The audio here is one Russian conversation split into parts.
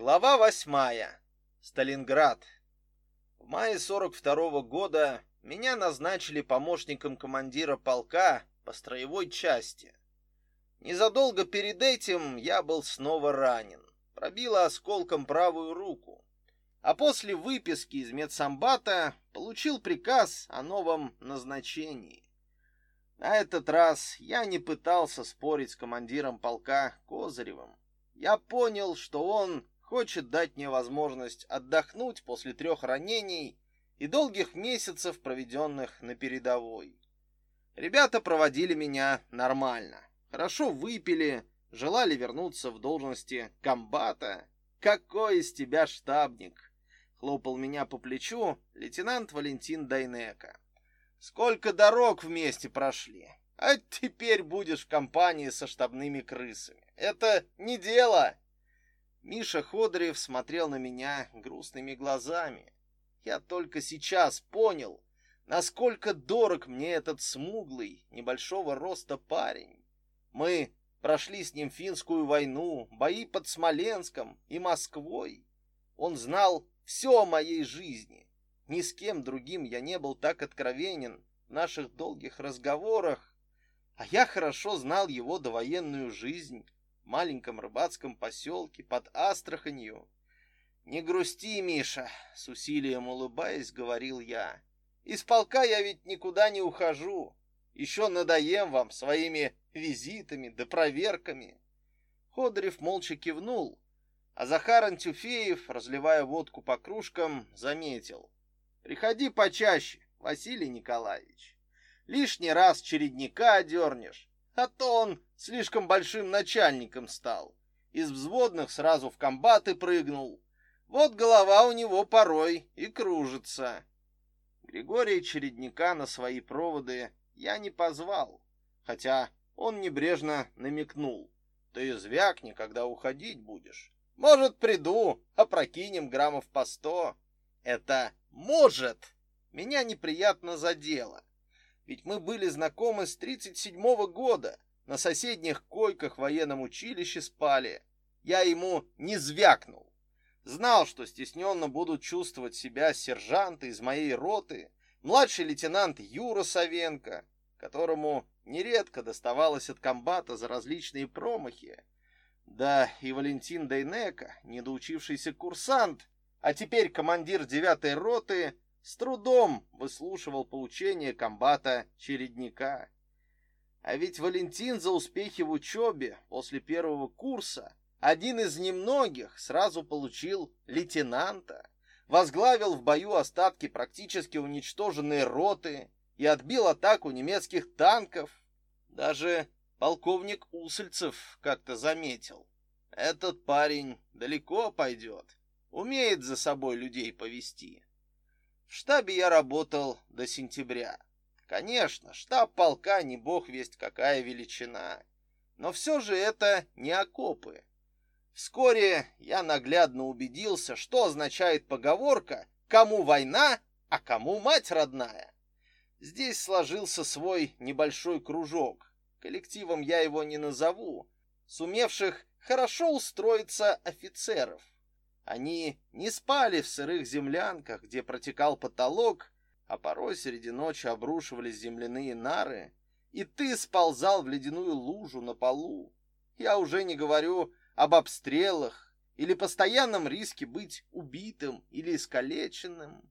Глава восьмая. Сталинград. В мае 42 -го года меня назначили помощником командира полка по строевой части. Незадолго перед этим я был снова ранен. Пробило осколком правую руку. А после выписки из медсамбата получил приказ о новом назначении. На этот раз я не пытался спорить с командиром полка Козыревым. Я понял, что он хочет дать мне возможность отдохнуть после трех ранений и долгих месяцев, проведенных на передовой. Ребята проводили меня нормально. Хорошо выпили, желали вернуться в должности комбата. Какой из тебя штабник? Хлопал меня по плечу лейтенант Валентин Дайнека. Сколько дорог вместе прошли. А теперь будешь в компании со штабными крысами. Это не дело. Миша Ходорев смотрел на меня грустными глазами. Я только сейчас понял, насколько дорог мне этот смуглый, небольшого роста парень. Мы прошли с ним финскую войну, бои под Смоленском и Москвой. Он знал все о моей жизни. Ни с кем другим я не был так откровенен в наших долгих разговорах, а я хорошо знал его довоенную жизнь маленьком рыбацком поселке под Астраханью. «Не грусти, Миша», — с усилием улыбаясь, говорил я. «Из полка я ведь никуда не ухожу. Еще надоем вам своими визитами да проверками». Ходорев молча кивнул, а Захар Антюфеев, разливая водку по кружкам, заметил. «Приходи почаще, Василий Николаевич. Лишний раз чередника одернешь, а то он слишком большим начальником стал. Из взводных сразу в комбаты прыгнул. Вот голова у него порой и кружится. Григория Чередника на свои проводы я не позвал, хотя он небрежно намекнул. Ты звякни, когда уходить будешь. Может, приду, опрокинем граммов по сто. Это «может» меня неприятно задело. Ведь мы были знакомы с 37-го года, на соседних койках в военном училище спали. Я ему не звякнул. Знал, что стесненно будут чувствовать себя сержанты из моей роты, младший лейтенант Юра Савенко, которому нередко доставалось от комбата за различные промахи. Да и Валентин Дейнека, недоучившийся курсант, а теперь командир девятой роты, с трудом выслушивал поучения комбата Чередника. А ведь Валентин за успехи в учебе после первого курса один из немногих сразу получил лейтенанта, возглавил в бою остатки практически уничтоженной роты и отбил атаку немецких танков. Даже полковник Усольцев как-то заметил. Этот парень далеко пойдет, умеет за собой людей повести. В штабе я работал до сентября. Конечно, штаб полка не бог весть какая величина, но все же это не окопы. Вскоре я наглядно убедился, что означает поговорка «кому война, а кому мать родная». Здесь сложился свой небольшой кружок. Коллективом я его не назову, сумевших хорошо устроиться офицеров. Они не спали в сырых землянках, где протекал потолок, а порой среди ночи обрушивались земляные нары, и ты сползал в ледяную лужу на полу. Я уже не говорю об обстрелах или постоянном риске быть убитым или искалеченным.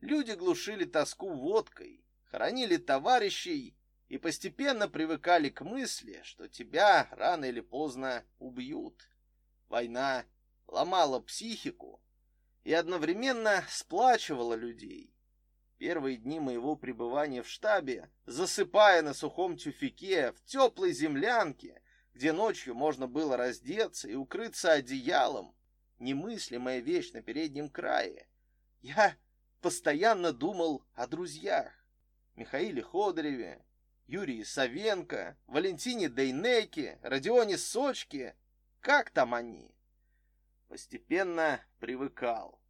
Люди глушили тоску водкой, хоронили товарищей и постепенно привыкали к мысли, что тебя рано или поздно убьют. Война ломала психику и одновременно сплачивала людей. Первые дни моего пребывания в штабе, засыпая на сухом тюфяке в теплой землянке, где ночью можно было раздеться и укрыться одеялом, немыслимая вещь на переднем крае, я постоянно думал о друзьях. Михаиле Ходореве, Юрии Савенко, Валентине Дейнеке, Родионе Сочке. Как там они? Постепенно привыкал.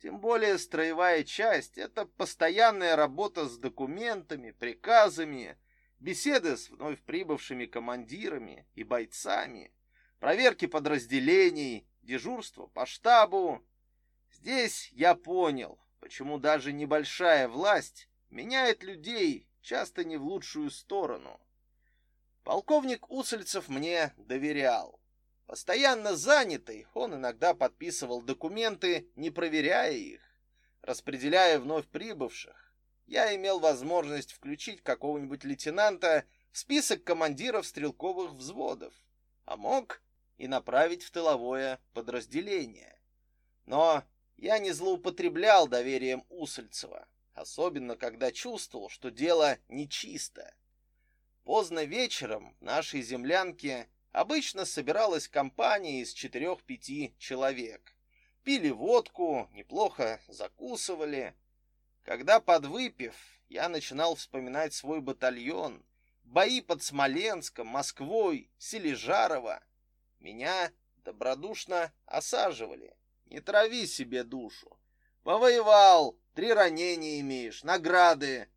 Тем более строевая часть — это постоянная работа с документами, приказами, беседы с вновь прибывшими командирами и бойцами, проверки подразделений, дежурство по штабу. Здесь я понял, почему даже небольшая власть меняет людей часто не в лучшую сторону. Полковник Усольцев мне доверял. Постоянно занятый, он иногда подписывал документы, не проверяя их. Распределяя вновь прибывших, я имел возможность включить какого-нибудь лейтенанта в список командиров стрелковых взводов, а мог и направить в тыловое подразделение. Но я не злоупотреблял доверием Усольцева, особенно когда чувствовал, что дело нечисто. Поздно вечером в нашей землянке обычно собиралась компания из четырех-пяти человек. Пили водку, неплохо закусывали. Когда подвыпив, я начинал вспоминать свой батальон, бои под Смоленском, Москвой, Сележарово. Меня добродушно осаживали. Не трави себе душу. Повоевал, три ранения имеешь, награды.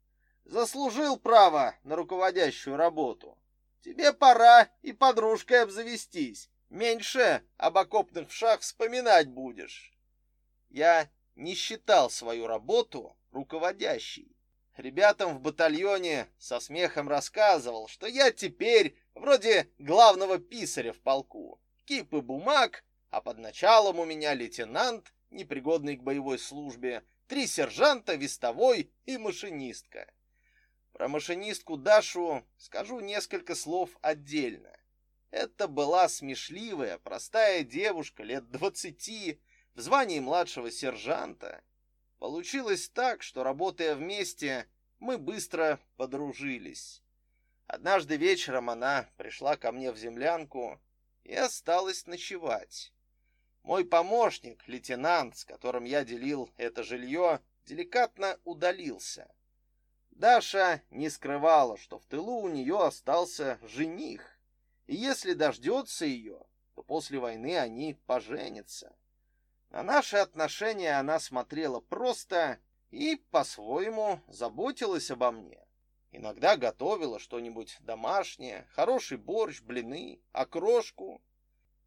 Заслужил право на руководящую работу. Тебе пора и подружкой обзавестись. Меньше об окопных вшах вспоминать будешь. Я не считал свою работу руководящей. Ребятам в батальоне со смехом рассказывал, что я теперь вроде главного писаря в полку. Кипы бумаг, а под началом у меня лейтенант, непригодный к боевой службе, три сержанта, вестовой и машинистка. Про машинистку Дашу скажу несколько слов отдельно. Это была смешливая, простая девушка лет двадцати, в звании младшего сержанта. Получилось так, что, работая вместе, мы быстро подружились. Однажды вечером она пришла ко мне в землянку и осталась ночевать. Мой помощник, лейтенант, с которым я делил это жилье, деликатно удалился. Даша не скрывала, что в тылу у нее остался жених, и если дождется ее, то после войны они поженятся. На наши отношения она смотрела просто и по-своему заботилась обо мне. Иногда готовила что-нибудь домашнее, хороший борщ, блины, окрошку.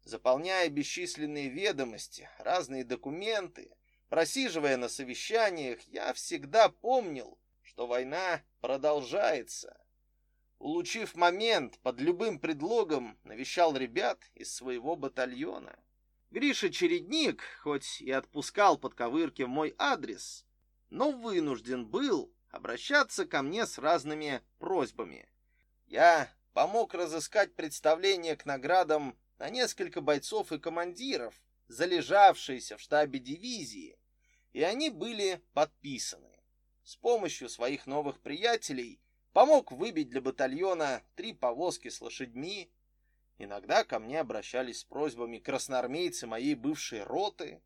Заполняя бесчисленные ведомости, разные документы, просиживая на совещаниях, я всегда помнил, что война продолжается. Улучив момент, под любым предлогом навещал ребят из своего батальона. Гриша Чередник, хоть и отпускал подковырки в мой адрес, но вынужден был обращаться ко мне с разными просьбами. Я помог разыскать представление к наградам на несколько бойцов и командиров, залежавшиеся в штабе дивизии, и они были подписаны. С помощью своих новых приятелей помог выбить для батальона три повозки с лошадьми. Иногда ко мне обращались с просьбами красноармейцы моей бывшей роты.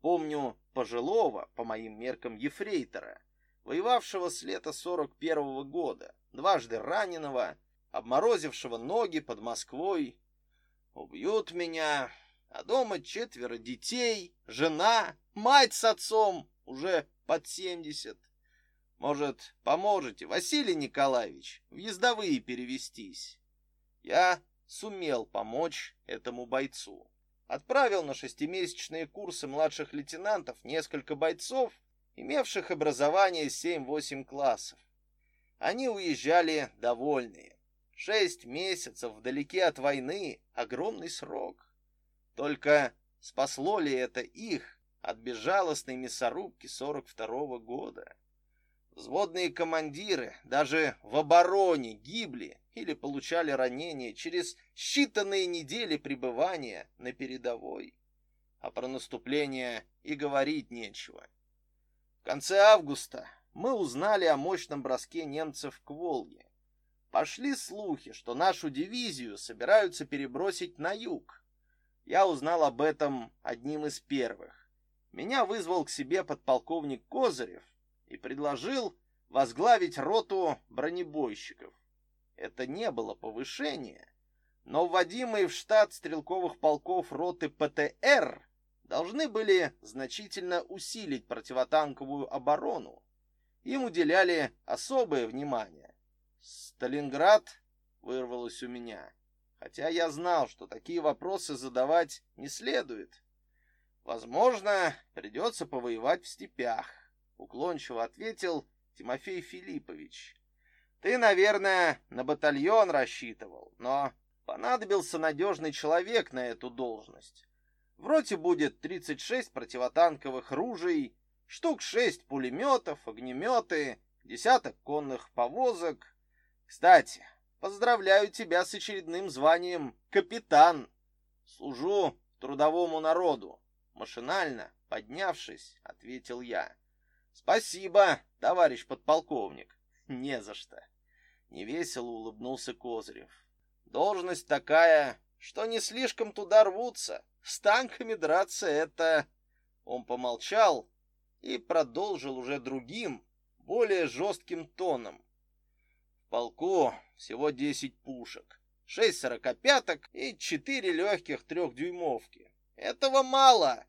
Помню пожилого, по моим меркам, ефрейтора, воевавшего с лета 41 -го года, дважды раненого, обморозившего ноги под Москвой. Убьют меня, а дома четверо детей, жена, мать с отцом, уже под семьдесят. Может, поможете, Василий Николаевич, в ездовые перевестись? Я сумел помочь этому бойцу отправил на шестимесячные курсы младших лейтенантов несколько бойцов, имевших образование 7-8 классов. Они уезжали довольные. Шесть месяцев вдалеке от войны — огромный срок. Только спасло ли это их от безжалостной мясорубки 42-го года? Взводные командиры даже в обороне гибли или получали ранения через считанные недели пребывания на передовой. А про наступление и говорить нечего. В конце августа мы узнали о мощном броске немцев к Волге. Пошли слухи, что нашу дивизию собираются перебросить на юг. Я узнал об этом одним из первых. Меня вызвал к себе подполковник Козырев, и предложил возглавить роту бронебойщиков. Это не было повышение, но вводимые в штат стрелковых полков роты ПТР должны были значительно усилить противотанковую оборону. Им уделяли особое внимание. Сталинград вырвалось у меня, хотя я знал, что такие вопросы задавать не следует. Возможно, придется повоевать в степях, уклончиво ответил Тимофей Филиппович. Ты, наверное, на батальон рассчитывал, но понадобился надежный человек на эту должность. В роте будет 36 противотанковых ружей, штук 6 пулеметов, огнеметы, десяток конных повозок. Кстати, поздравляю тебя с очередным званием капитан. Служу трудовому народу. Машинально, поднявшись, ответил я. Спасибо, товарищ подполковник. Не за что. Невесело улыбнулся Козырев. Должность такая, что не слишком туда рвутся. С танками драться это... Он помолчал и продолжил уже другим, более жестким тоном. В полку всего десять пушек, шесть сорокопяток и четыре легких трехдюймовки. Этого мало.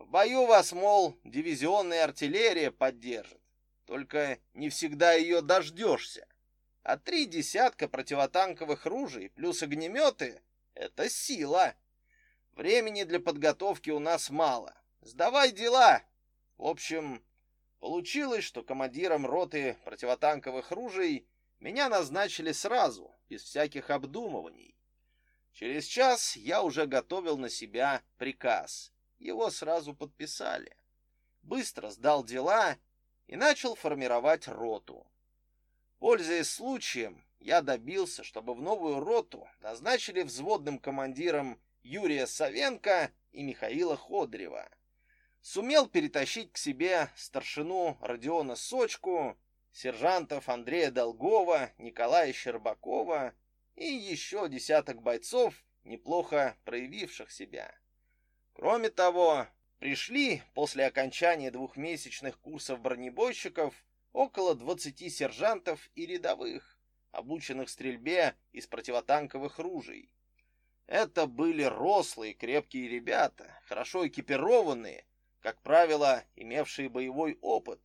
В бою вас, мол, дивизионная артиллерия поддержит. Только не всегда ее дождешься. А три десятка противотанковых ружей плюс огнеметы — это сила. Времени для подготовки у нас мало. Сдавай дела. В общем, получилось, что командиром роты противотанковых ружей меня назначили сразу, без всяких обдумываний. Через час я уже готовил на себя приказ. Его сразу подписали. Быстро сдал дела и начал формировать роту. Пользуясь случаем, я добился, чтобы в новую роту назначили взводным командиром Юрия Савенко и Михаила Ходрева. Сумел перетащить к себе старшину Родиона Сочку, сержантов Андрея Долгова, Николая Щербакова и еще десяток бойцов, неплохо проявивших себя. Кроме того, пришли после окончания двухмесячных курсов бронебойщиков около 20 сержантов и рядовых, обученных стрельбе из противотанковых ружей. Это были рослые, крепкие ребята, хорошо экипированные, как правило, имевшие боевой опыт.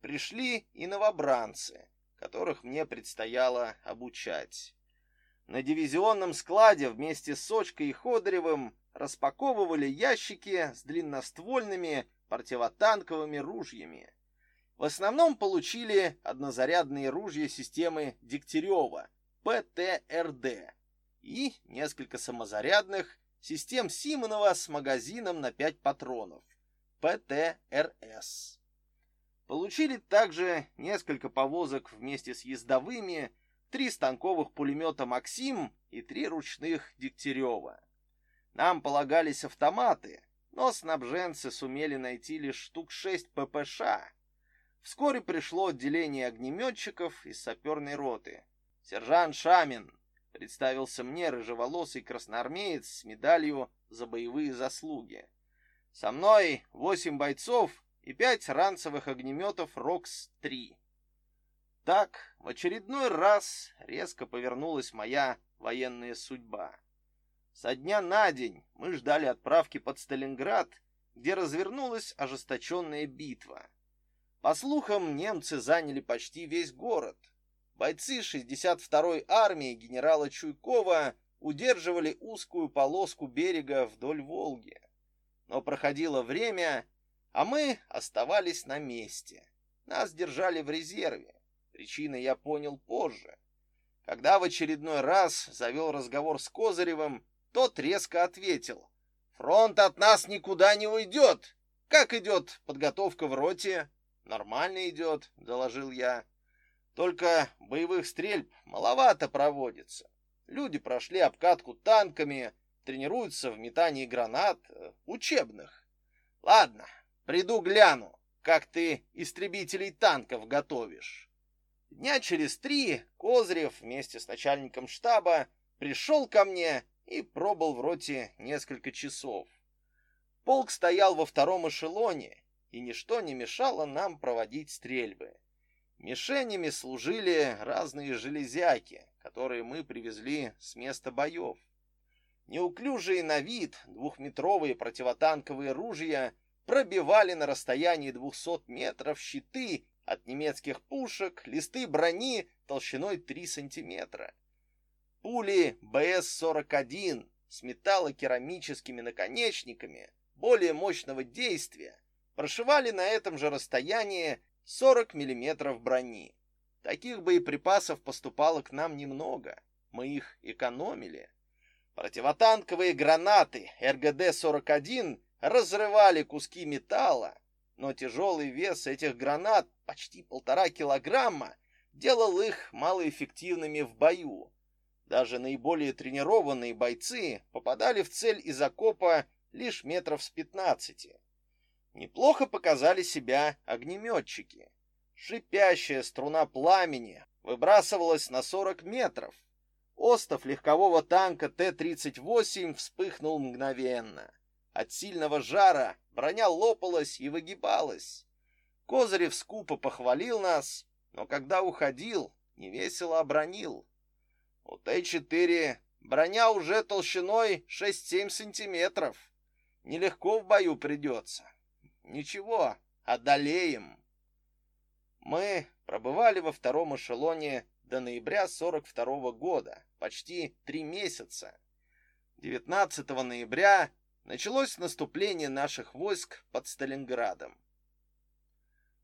Пришли и новобранцы, которых мне предстояло обучать. На дивизионном складе вместе с Сочкой и Ходоревым распаковывали ящики с длинноствольными противотанковыми ружьями. В основном получили однозарядные ружья системы Дегтярева, ПТРД, и несколько самозарядных систем Симонова с магазином на 5 патронов, ПТРС. Получили также несколько повозок вместе с ездовыми, три станковых пулемета «Максим» и три ручных Дегтярева. Нам полагались автоматы, но снабженцы сумели найти лишь штук шесть ППШ. Вскоре пришло отделение огнеметчиков из саперной роты. Сержант Шамин представился мне рыжеволосый красноармеец с медалью за боевые заслуги. Со мной восемь бойцов и пять ранцевых огнеметов РОКС-3. Так, в очередной раз резко повернулась моя военная судьба. Со дня на день мы ждали отправки под Сталинград, где развернулась ожесточенная битва. По слухам, немцы заняли почти весь город — бойцы 62-й армии генерала Чуйкова удерживали узкую полоску берега вдоль Волги. Но проходило время, а мы оставались на месте. Нас держали в резерве. Причины я понял позже. Когда в очередной раз завел разговор с Козыревым, тот резко ответил. «Фронт от нас никуда не уйдет. Как идет подготовка в роте?» «Нормально идет», — доложил я. Только боевых стрельб маловато проводится. Люди прошли обкатку танками, тренируются в метании гранат, э, учебных. Ладно, приду гляну, как ты истребителей танков готовишь. Дня через три Козырев вместе с начальником штаба пришел ко мне и пробыл в роте несколько часов. Полк стоял во втором эшелоне, и ничто не мешало нам проводить стрельбы. Мишенями служили разные железяки, которые мы привезли с места боев. Неуклюжие на вид двухметровые противотанковые ружья пробивали на расстоянии 200 метров щиты от немецких пушек, листы брони толщиной 3 сантиметра. Пули БС-41 с металлокерамическими наконечниками более мощного действия прошивали на этом же расстоянии 40 мм брони. Таких боеприпасов поступало к нам немного. Мы их экономили. Противотанковые гранаты РГД-41 разрывали куски металла, но тяжелый вес этих гранат, почти полтора килограмма, делал их малоэффективными в бою. Даже наиболее тренированные бойцы попадали в цель из окопа лишь метров с пятнадцати. Неплохо показали себя огнеметчики. Шипящая струна пламени выбрасывалась на 40 метров. Остов легкового танка Т-38 вспыхнул мгновенно. От сильного жара броня лопалась и выгибалась. Козырев скупо похвалил нас, но когда уходил, невесело обронил. У Т-4 броня уже толщиной 6-7 сантиметров. Нелегко в бою придется. Ничего, одолеем. Мы пробывали во втором эшелоне до ноября 42 -го года, почти три месяца. 19 ноября началось наступление наших войск под Сталинградом.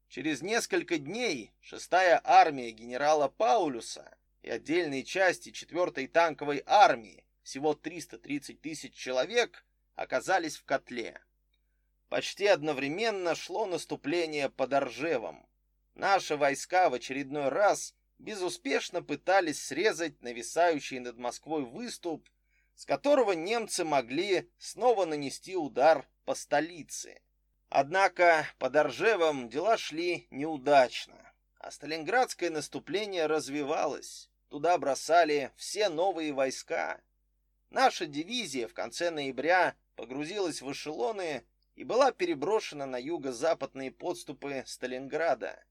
Через несколько дней шестая армия генерала Паулюса и отдельные части 4-й танковой армии, всего 330 тысяч человек, оказались в котле. Почти одновременно шло наступление под Оржевом. Наши войска в очередной раз безуспешно пытались срезать нависающий над Москвой выступ, с которого немцы могли снова нанести удар по столице. Однако под Оржевом дела шли неудачно, а Сталинградское наступление развивалось. Туда бросали все новые войска. Наша дивизия в конце ноября погрузилась в эшелоны и была переброшена на юго-западные подступы Сталинграда.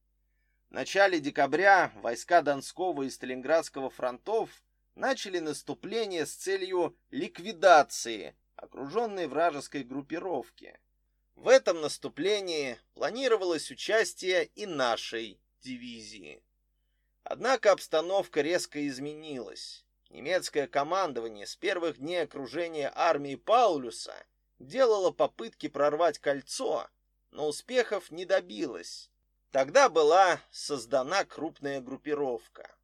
В начале декабря войска Донского и Сталинградского фронтов начали наступление с целью ликвидации окруженной вражеской группировки. В этом наступлении планировалось участие и нашей дивизии. Однако обстановка резко изменилась. Немецкое командование с первых дней окружения армии Паулюса делала попытки прорвать кольцо, но успехов не добилась. Тогда была создана крупная группировка.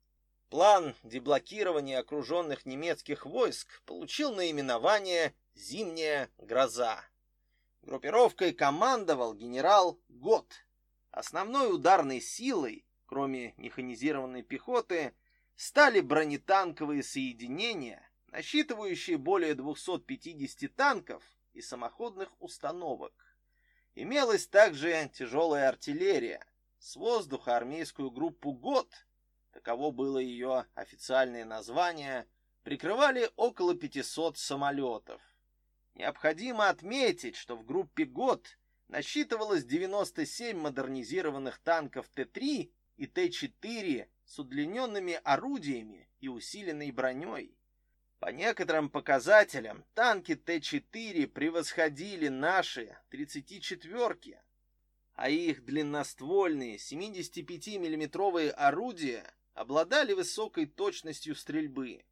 План деблокирования окруженных немецких войск получил наименование «Зимняя гроза». Группировкой командовал генерал Гот. Основной ударной силой, кроме механизированной пехоты, стали бронетанковые соединения, насчитывающие более 250 танков и самоходных установок. Имелась также тяжелая артиллерия. С воздуха армейскую группу ГОТ, таково было ее официальное название, прикрывали около 500 самолетов. Необходимо отметить, что в группе ГОТ насчитывалось 97 модернизированных танков Т-3 и Т-4 с удлиненными орудиями и усиленной броней. По некоторым показателям танки Т-4 превосходили наши 34-ки, а их длинноствольные 75 миллиметровые орудия обладали высокой точностью стрельбы.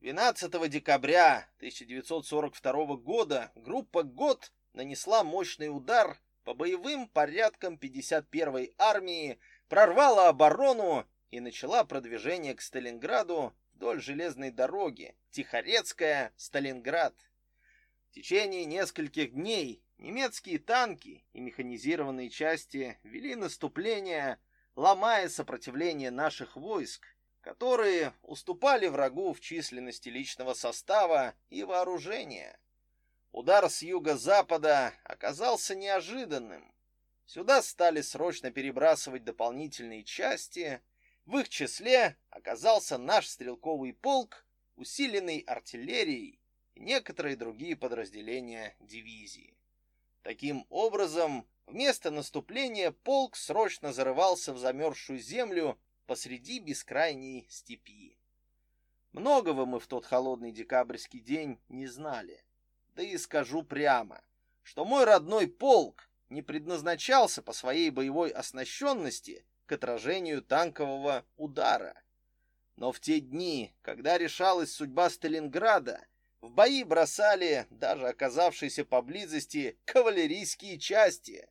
12 декабря 1942 года группа ГОТ нанесла мощный удар по боевым порядкам 51-й армии, прорвала оборону и начала продвижение к Сталинграду вдоль железной дороги Тихорецкая, Сталинград. В течение нескольких дней немецкие танки и механизированные части вели наступление, ломая сопротивление наших войск, которые уступали врагу в численности личного состава и вооружения. Удар с юго-запада оказался неожиданным. Сюда стали срочно перебрасывать дополнительные части, в их числе оказался наш стрелковый полк, усиленный артиллерией и некоторые другие подразделения дивизии. Таким образом, вместо наступления полк срочно зарывался в замерзшую землю посреди бескрайней степи. Многого мы в тот холодный декабрьский день не знали. Да и скажу прямо, что мой родной полк не предназначался по своей боевой оснащенности к отражению танкового удара. Но в те дни, когда решалась судьба Сталинграда, в бои бросали даже оказавшиеся поблизости кавалерийские части.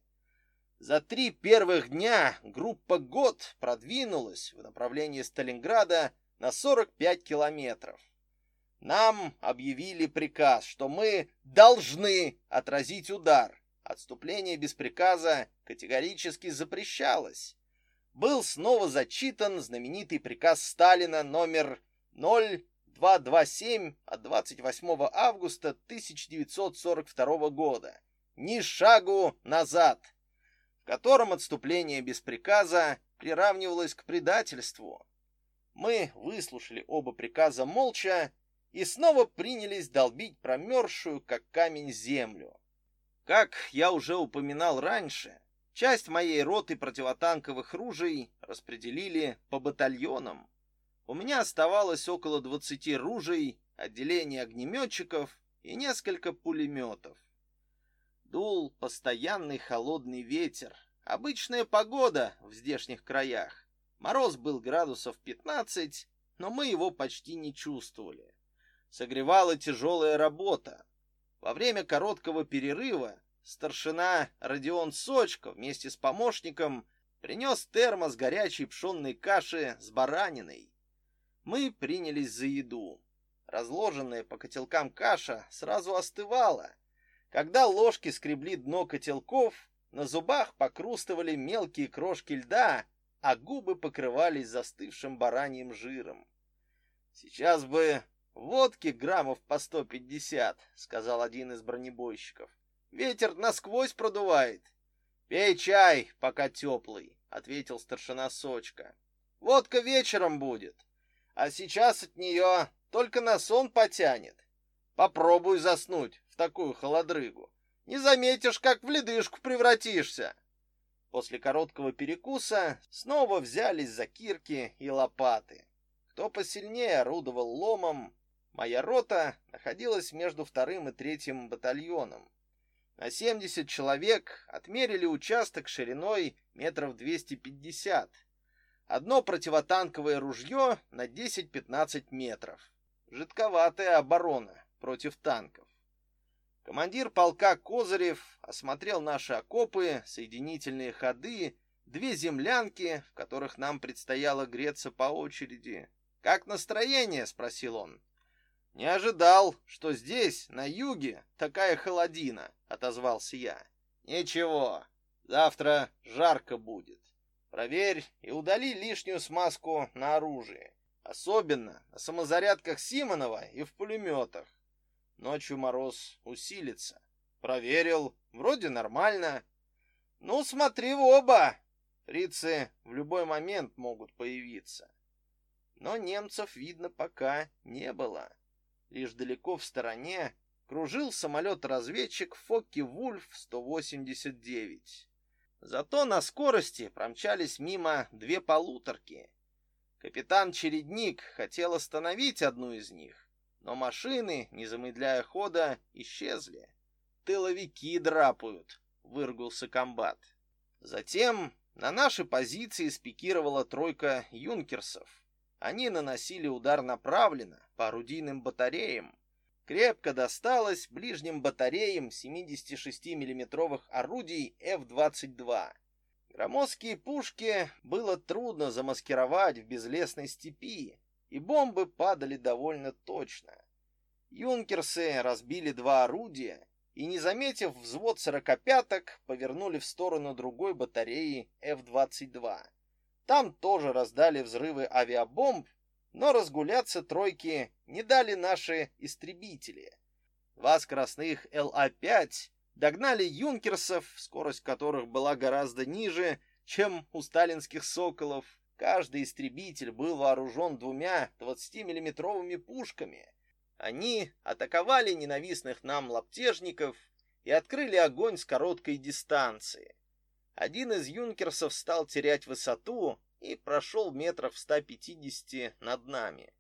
За три первых дня группа ГОТ продвинулась в направлении Сталинграда на 45 километров. Нам объявили приказ, что мы должны отразить удар. Отступление без приказа категорически запрещалось. Был снова зачитан знаменитый приказ Сталина номер 0227 от 28 августа 1942 года. Ни шагу назад в котором отступление без приказа приравнивалось к предательству. Мы выслушали оба приказа молча и снова принялись долбить промерзшую, как камень, землю. Как я уже упоминал раньше, часть моей роты противотанковых ружей распределили по батальонам. У меня оставалось около 20 ружей, отделение огнеметчиков и несколько пулеметов. Дул постоянный холодный ветер. Обычная погода в здешних краях. Мороз был градусов 15, но мы его почти не чувствовали. Согревала тяжелая работа. Во время короткого перерыва старшина Родион Сочка вместе с помощником принес термос горячей пшенной каши с бараниной. Мы принялись за еду. Разложенная по котелкам каша сразу остывала, когда ложки скребли дно котелков, на зубах покрустывали мелкие крошки льда, а губы покрывались застывшим бараньим жиром. Сейчас бы водки граммов по сто пятьдесят, сказал один из бронебойщиков. Ветер насквозь продувает. Пей чай, пока теплый, ответил старшина Сочка. Водка вечером будет, а сейчас от нее только на сон потянет. Попробуй заснуть в такую холодрыгу. Не заметишь, как в ледышку превратишься. После короткого перекуса снова взялись за кирки и лопаты. Кто посильнее орудовал ломом, моя рота находилась между вторым и третьим батальоном. На 70 человек отмерили участок шириной метров 250. Одно противотанковое ружье на 10-15 метров. Жидковатая оборона против танков. Командир полка Козырев осмотрел наши окопы, соединительные ходы, две землянки, в которых нам предстояло греться по очереди. «Как настроение?» — спросил он. «Не ожидал, что здесь, на юге, такая холодина», — отозвался я. «Ничего, завтра жарко будет. Проверь и удали лишнюю смазку на оружие, особенно на самозарядках Симонова и в пулеметах. Ночью мороз усилится. Проверил, вроде нормально. Ну, смотри в оба. Фрицы в любой момент могут появиться. Но немцев видно пока не было. Лишь далеко в стороне кружил самолет-разведчик Фокке-Вульф-189. Зато на скорости промчались мимо две полуторки. Капитан Чередник хотел остановить одну из них, но машины, не замедляя хода, исчезли. Тыловики драпают, выругался комбат. Затем на наши позиции спикировала тройка юнкерсов. Они наносили удар направленно по орудийным батареям. Крепко досталось ближним батареям 76 миллиметровых орудий F-22. Громоздкие пушки было трудно замаскировать в безлесной степи, и бомбы падали довольно точно. Юнкерсы разбили два орудия и, не заметив взвод сорокопяток, повернули в сторону другой батареи F-22. Там тоже раздали взрывы авиабомб, но разгуляться тройки не дали наши истребители. Два скоростных ЛА-5 догнали юнкерсов, скорость которых была гораздо ниже, чем у сталинских «Соколов», Каждый истребитель был вооружен двумя 20-миллиметровыми пушками. Они атаковали ненавистных нам лаптежников и открыли огонь с короткой дистанции. Один из юнкерсов стал терять высоту и прошел метров 150 над нами.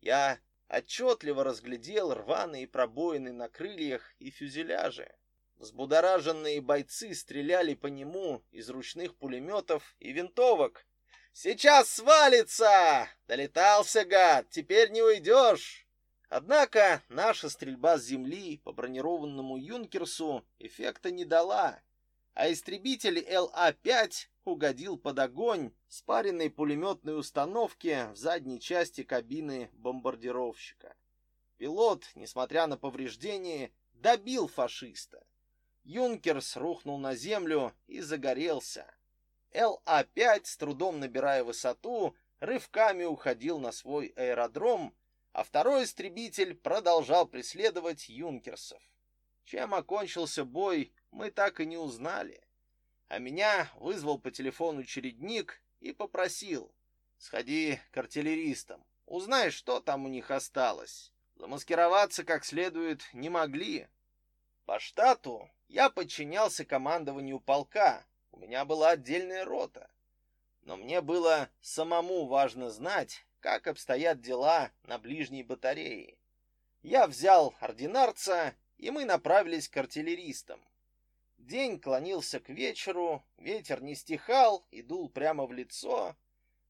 Я отчетливо разглядел рваные пробоины на крыльях и фюзеляже. Взбудораженные бойцы стреляли по нему из ручных пулеметов и винтовок, Сейчас свалится! Долетался, гад, теперь не уйдешь!» Однако наша стрельба с земли по бронированному «Юнкерсу» эффекта не дала, а истребитель ЛА-5 угодил под огонь спаренной пулеметной установки в задней части кабины бомбардировщика. Пилот, несмотря на повреждения, добил фашиста. Юнкерс рухнул на землю и загорелся. ЛА-5, с трудом набирая высоту, рывками уходил на свой аэродром, а второй истребитель продолжал преследовать юнкерсов. Чем окончился бой, мы так и не узнали. А меня вызвал по телефону чередник и попросил: "Сходи к артиллеристам, узнай, что там у них осталось". Замаскироваться как следует не могли. По штату я подчинялся командованию полка. У меня была отдельная рота. Но мне было самому важно знать, как обстоят дела на ближней батарее. Я взял ординарца, и мы направились к артиллеристам. День клонился к вечеру, ветер не стихал и дул прямо в лицо.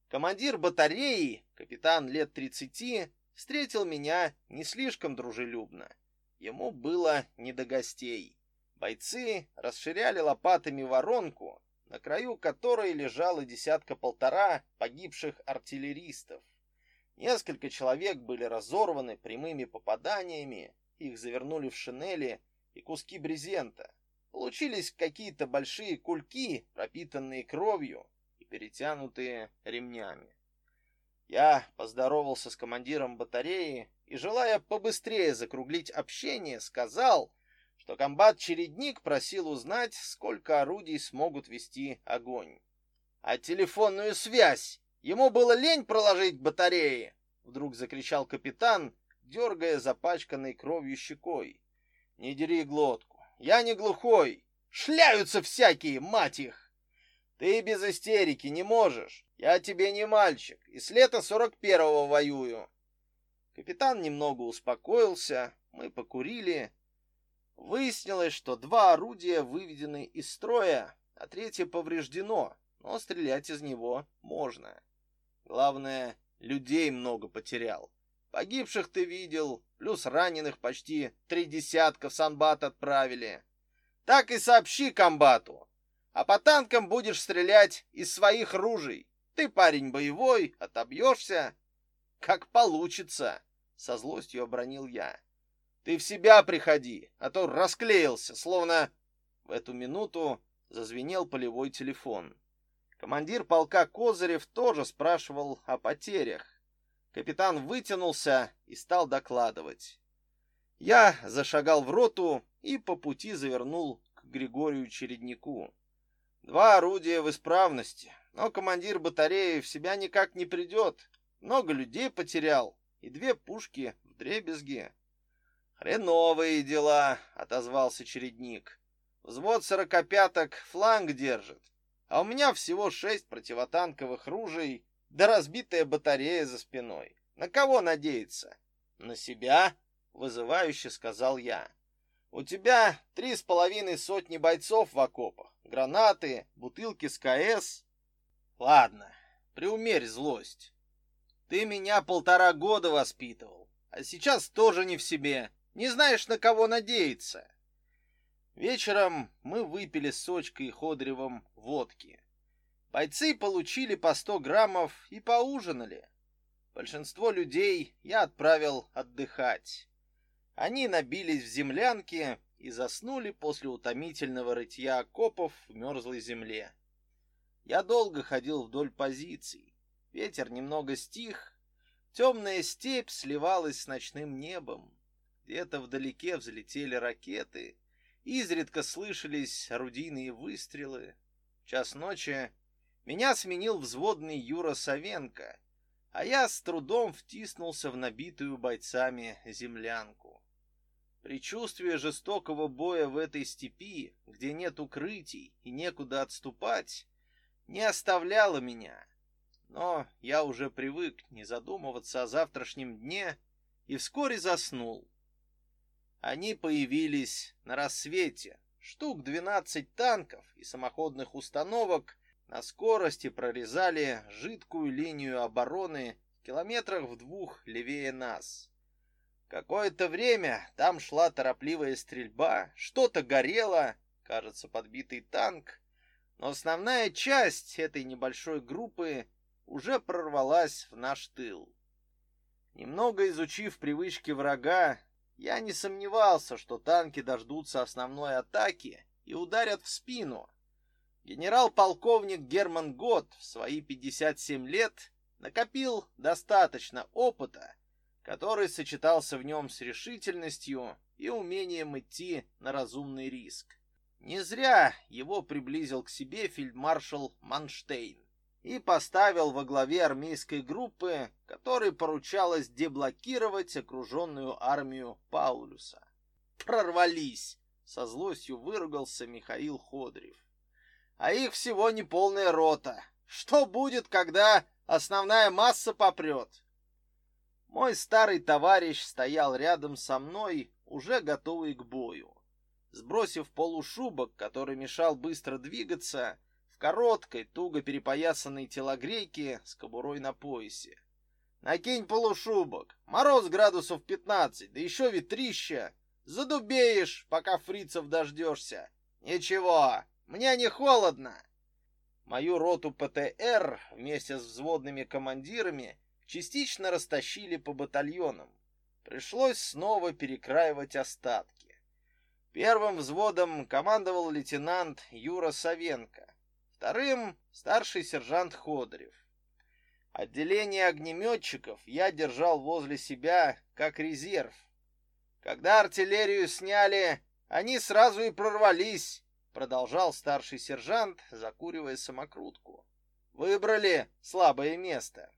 Командир батареи, капитан лет тридцати, встретил меня не слишком дружелюбно. Ему было не до гостей. Бойцы расширяли лопатами воронку, на краю которой лежало десятка-полтора погибших артиллеристов. Несколько человек были разорваны прямыми попаданиями, их завернули в шинели и куски брезента. Получились какие-то большие кульки, пропитанные кровью и перетянутые ремнями. Я поздоровался с командиром батареи и, желая побыстрее закруглить общение, сказал, что комбат-чередник просил узнать, сколько орудий смогут вести огонь. А телефонную связь ему было лень проложить к батарее, вдруг закричал капитан, дергая запачканной кровью щекой. Не дери глотку. Я не глухой. Шляются всякие, мать их. Ты без истерики не можешь. Я тебе не мальчик, и с лета сорок первого воюю. Капитан немного успокоился, мы покурили. Выяснилось, что два орудия выведены из строя, а третье повреждено, но стрелять из него можно. Главное, людей много потерял. Погибших ты видел, плюс раненых почти три десятка в Санбат отправили. Так и сообщи комбату. А по танкам будешь стрелять из своих ружей. Ты парень боевой, отобьешься, как получится, со злостью обронил я. Ты в себя приходи, а то расклеился, словно в эту минуту зазвенел полевой телефон. Командир полка Козырев тоже спрашивал о потерях. Капитан вытянулся и стал докладывать. Я зашагал в роту и по пути завернул к Григорию Череднику. Два орудия в исправности, но командир батареи в себя никак не придет. Много людей потерял и две пушки в дребезге. Хреновые дела, отозвался чередник. Взвод сорокопяток фланг держит, а у меня всего шесть противотанковых ружей да разбитая батарея за спиной. На кого надеяться? На себя, вызывающе сказал я. У тебя три с половиной сотни бойцов в окопах, гранаты, бутылки с КС. Ладно, приумерь злость. Ты меня полтора года воспитывал, а сейчас тоже не в себе. Не знаешь, на кого надеяться. Вечером мы выпили с Сочкой и Ходревым водки. Бойцы получили по 100 граммов и поужинали. Большинство людей я отправил отдыхать. Они набились в землянке и заснули после утомительного рытья окопов в мерзлой земле. Я долго ходил вдоль позиций. Ветер немного стих, темная степь сливалась с ночным небом. Где-то вдалеке взлетели ракеты, изредка слышались орудийные выстрелы. В час ночи меня сменил взводный Юра Савенко, а я с трудом втиснулся в набитую бойцами землянку. Причувствие жестокого боя в этой степи, где нет укрытий и некуда отступать, не оставляло меня. Но я уже привык не задумываться о завтрашнем дне и вскоре заснул. Они появились на рассвете. Штук двенадцать танков и самоходных установок на скорости прорезали жидкую линию обороны километрах в двух левее нас. Какое-то время там шла торопливая стрельба, что-то горело, кажется, подбитый танк, но основная часть этой небольшой группы уже прорвалась в наш тыл. Немного изучив привычки врага, я не сомневался, что танки дождутся основной атаки и ударят в спину. Генерал-полковник Герман Гот в свои 57 лет накопил достаточно опыта, который сочетался в нем с решительностью и умением идти на разумный риск. Не зря его приблизил к себе фельдмаршал Манштейн и поставил во главе армейской группы, которой поручалось деблокировать окруженную армию Паулюса. Прорвались, со злостью выругался Михаил Ходрев. А их всего не полная рота. Что будет, когда основная масса попрет? Мой старый товарищ стоял рядом со мной, уже готовый к бою. Сбросив полушубок, который мешал быстро двигаться, короткой, туго перепоясанной телогрейке с кобурой на поясе. Накинь полушубок, мороз градусов 15, да еще ветрища. Задубеешь, пока фрицев дождешься. Ничего, мне не холодно. Мою роту ПТР вместе с взводными командирами частично растащили по батальонам. Пришлось снова перекраивать остатки. Первым взводом командовал лейтенант Юра Савенко. Вторым — старший сержант Ходорев. Отделение огнеметчиков я держал возле себя как резерв. Когда артиллерию сняли, они сразу и прорвались, продолжал старший сержант, закуривая самокрутку. Выбрали слабое место.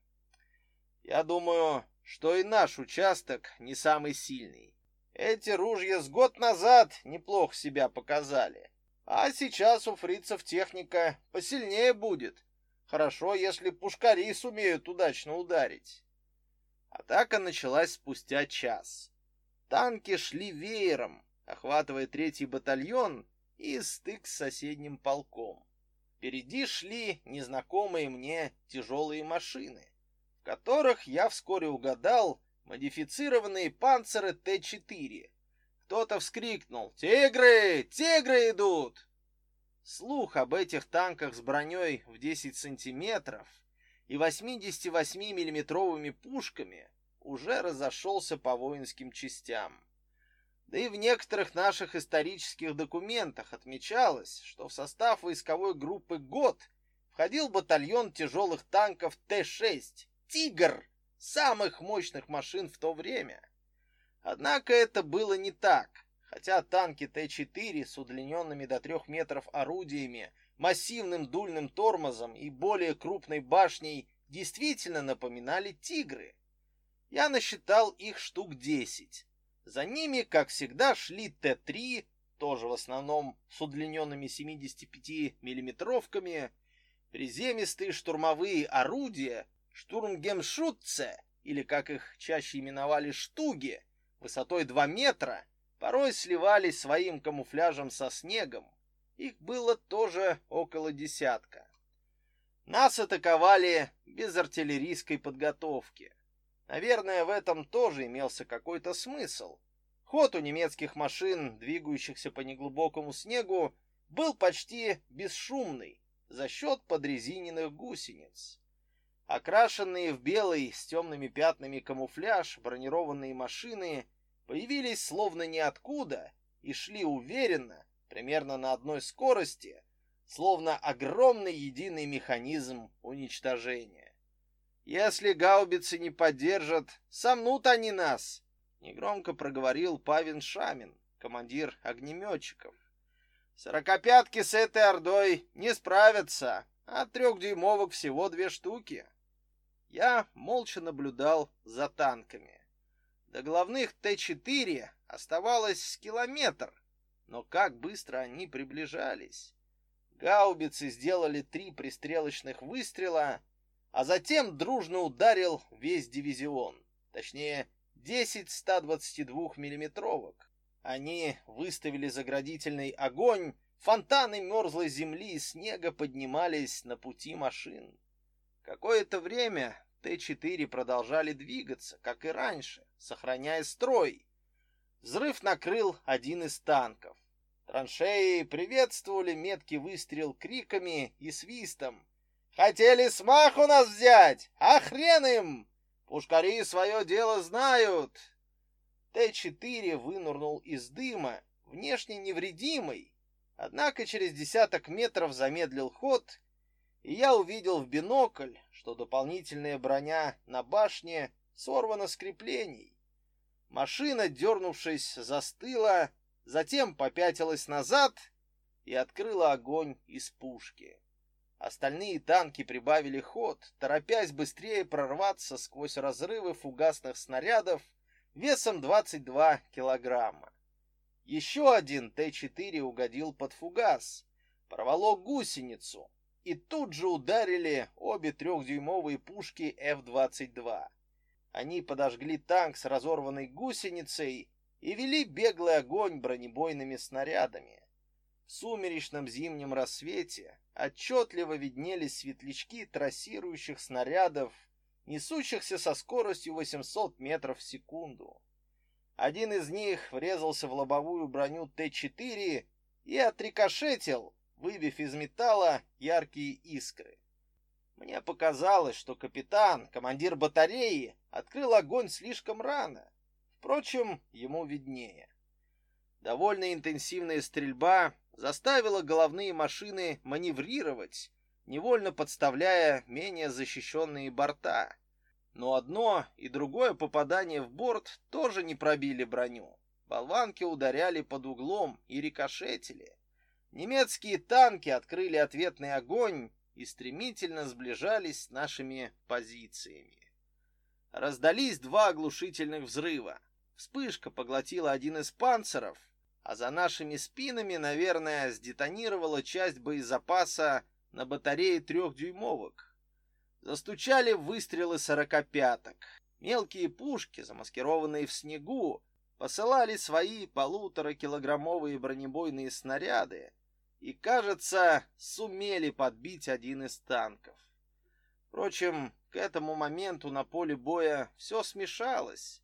Я думаю, что и наш участок не самый сильный. Эти ружья с год назад неплохо себя показали. А сейчас у фрицев техника посильнее будет. Хорошо, если пушкари сумеют удачно ударить. Атака началась спустя час. Танки шли веером, охватывая третий батальон и стык с соседним полком. Впереди шли незнакомые мне тяжелые машины, в которых я вскоре угадал модифицированные панциры Т-4 кто-то вскрикнул «Тигры! Тигры идут!» Слух об этих танках с броней в 10 сантиметров и 88-миллиметровыми пушками уже разошелся по воинским частям. Да и в некоторых наших исторических документах отмечалось, что в состав войсковой группы ГОТ входил батальон тяжелых танков Т-6 «Тигр», самых мощных машин в то время. Однако это было не так. Хотя танки Т-4 с удлиненными до 3 метров орудиями, массивным дульным тормозом и более крупной башней действительно напоминали «Тигры». Я насчитал их штук 10. За ними, как всегда, шли Т-3, тоже в основном с удлиненными 75-миллиметровками, приземистые штурмовые орудия, штурмгемшутце, или, как их чаще именовали, штуги, высотой 2 метра, порой сливались своим камуфляжем со снегом. Их было тоже около десятка. Нас атаковали без артиллерийской подготовки. Наверное, в этом тоже имелся какой-то смысл. Ход у немецких машин, двигающихся по неглубокому снегу, был почти бесшумный за счет подрезиненных гусениц. Окрашенные в белый с темными пятнами камуфляж бронированные машины появились словно ниоткуда и шли уверенно, примерно на одной скорости, словно огромный единый механизм уничтожения. Если гаубицы не поддержат, сомнут они нас, негромко проговорил Павин Шамин, командир огнеметчиков. Сорокопятки с этой ордой не справятся, а трехдюймовок всего две штуки. Я молча наблюдал за танками. До главных Т-4 оставалось километр, но как быстро они приближались. Гаубицы сделали три пристрелочных выстрела, а затем дружно ударил весь дивизион, точнее 10 122 миллиметровок. Они выставили заградительный огонь, фонтаны мерзлой земли и снега поднимались на пути машин. Какое-то время Т-4 продолжали двигаться, как и раньше, сохраняя строй. Взрыв накрыл один из танков. Траншеи приветствовали меткий выстрел криками и свистом. «Хотели смаху нас взять? А хрен им! Пушкари свое дело знают!» Т-4 вынурнул из дыма, внешне невредимый, однако через десяток метров замедлил ход, и я увидел в бинокль, что дополнительная броня на башне сорвана с креплений. Машина, дернувшись, застыла, затем попятилась назад и открыла огонь из пушки. Остальные танки прибавили ход, торопясь быстрее прорваться сквозь разрывы фугасных снарядов весом 22 килограмма. Еще один Т-4 угодил под фугас, проволок гусеницу, и тут же ударили обе трехдюймовые пушки F-22. Они подожгли танк с разорванной гусеницей и вели беглый огонь бронебойными снарядами. В сумеречном зимнем рассвете отчетливо виднелись светлячки трассирующих снарядов, несущихся со скоростью 800 метров в секунду. Один из них врезался в лобовую броню Т-4 и отрикошетил, выбив из металла яркие искры. Мне показалось, что капитан, командир батареи, открыл огонь слишком рано. Впрочем, ему виднее. Довольно интенсивная стрельба заставила головные машины маневрировать, невольно подставляя менее защищенные борта. Но одно и другое попадание в борт тоже не пробили броню. Болванки ударяли под углом и рикошетили. Немецкие танки открыли ответный огонь и стремительно сближались с нашими позициями. Раздались два оглушительных взрыва. Вспышка поглотила один из панцеров, а за нашими спинами, наверное, сдетонировала часть боезапаса на батарее трехдюймовок. Застучали выстрелы сорокопяток. Мелкие пушки, замаскированные в снегу, посылали свои полуторакилограммовые бронебойные снаряды, и, кажется, сумели подбить один из танков. Впрочем, к этому моменту на поле боя все смешалось.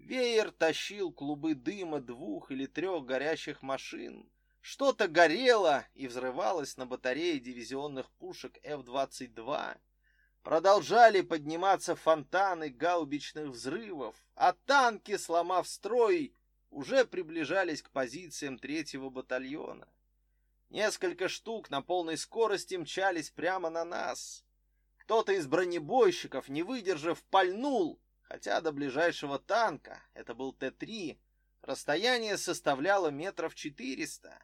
Веер тащил клубы дыма двух или трех горящих машин. Что-то горело и взрывалось на батарее дивизионных пушек F-22. Продолжали подниматься фонтаны гаубичных взрывов, а танки, сломав строй, уже приближались к позициям третьего батальона. Несколько штук на полной скорости мчались прямо на нас. Кто-то из бронебойщиков, не выдержав, пальнул, хотя до ближайшего танка, это был Т-3, расстояние составляло метров четыреста.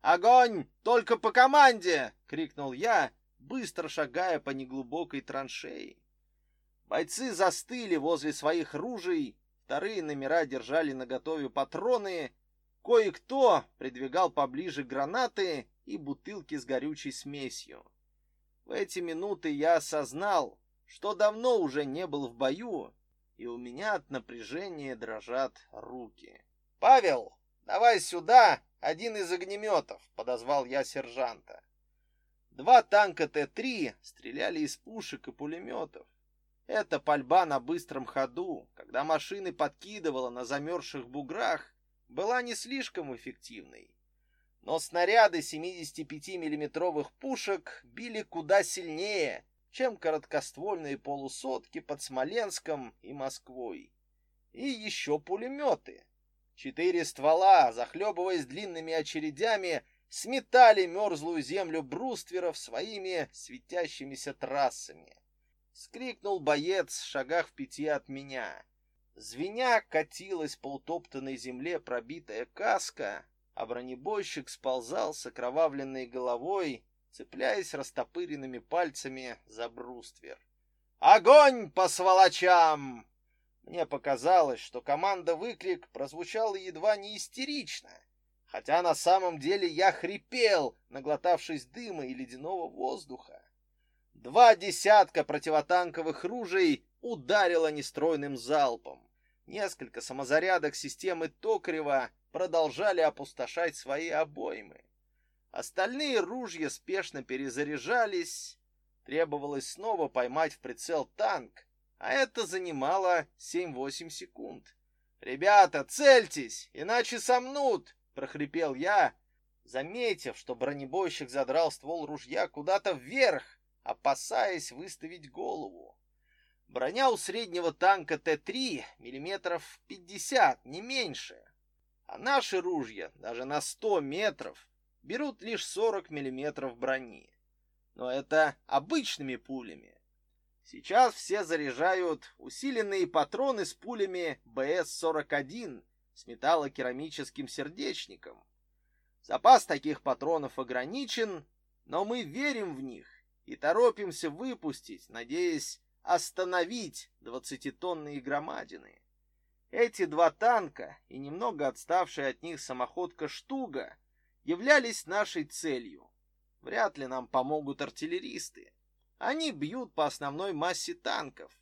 «Огонь! Только по команде!» — крикнул я, быстро шагая по неглубокой траншеи. Бойцы застыли возле своих ружей, вторые номера держали наготове патроны Кое-кто придвигал поближе гранаты и бутылки с горючей смесью. В эти минуты я осознал, что давно уже не был в бою, и у меня от напряжения дрожат руки. «Павел, давай сюда один из огнеметов», — подозвал я сержанта. Два танка Т-3 стреляли из пушек и пулеметов. Это пальба на быстром ходу, когда машины подкидывало на замерзших буграх, была не слишком эффективной. Но снаряды 75 миллиметровых пушек били куда сильнее, чем короткоствольные полусотки под Смоленском и Москвой. И еще пулеметы. Четыре ствола, захлебываясь длинными очередями, сметали мерзлую землю брустверов своими светящимися трассами. Скрикнул боец в шагах в пяти от меня. Звеня катилась по утоптанной земле пробитая каска, а бронебойщик сползал с окровавленной головой, цепляясь растопыренными пальцами за бруствер. «Огонь по сволочам!» Мне показалось, что команда-выкрик прозвучала едва не истерично, хотя на самом деле я хрипел, наглотавшись дыма и ледяного воздуха. Два десятка противотанковых ружей ударило нестройным залпом. Несколько самозарядок системы Токарева продолжали опустошать свои обоймы. Остальные ружья спешно перезаряжались. Требовалось снова поймать в прицел танк, а это занимало 7-8 секунд. «Ребята, цельтесь, иначе сомнут!» — прохрипел я, заметив, что бронебойщик задрал ствол ружья куда-то вверх, опасаясь выставить голову. Броня у среднего танка Т-3 миллиметров 50, не меньше. А наши ружья, даже на 100 метров, берут лишь 40 миллиметров брони. Но это обычными пулями. Сейчас все заряжают усиленные патроны с пулями БС-41 с металлокерамическим сердечником. Запас таких патронов ограничен, но мы верим в них и торопимся выпустить, надеясь остановить двадцатитонные громадины. Эти два танка и немного отставшая от них самоходка «Штуга» являлись нашей целью. Вряд ли нам помогут артиллеристы. Они бьют по основной массе танков.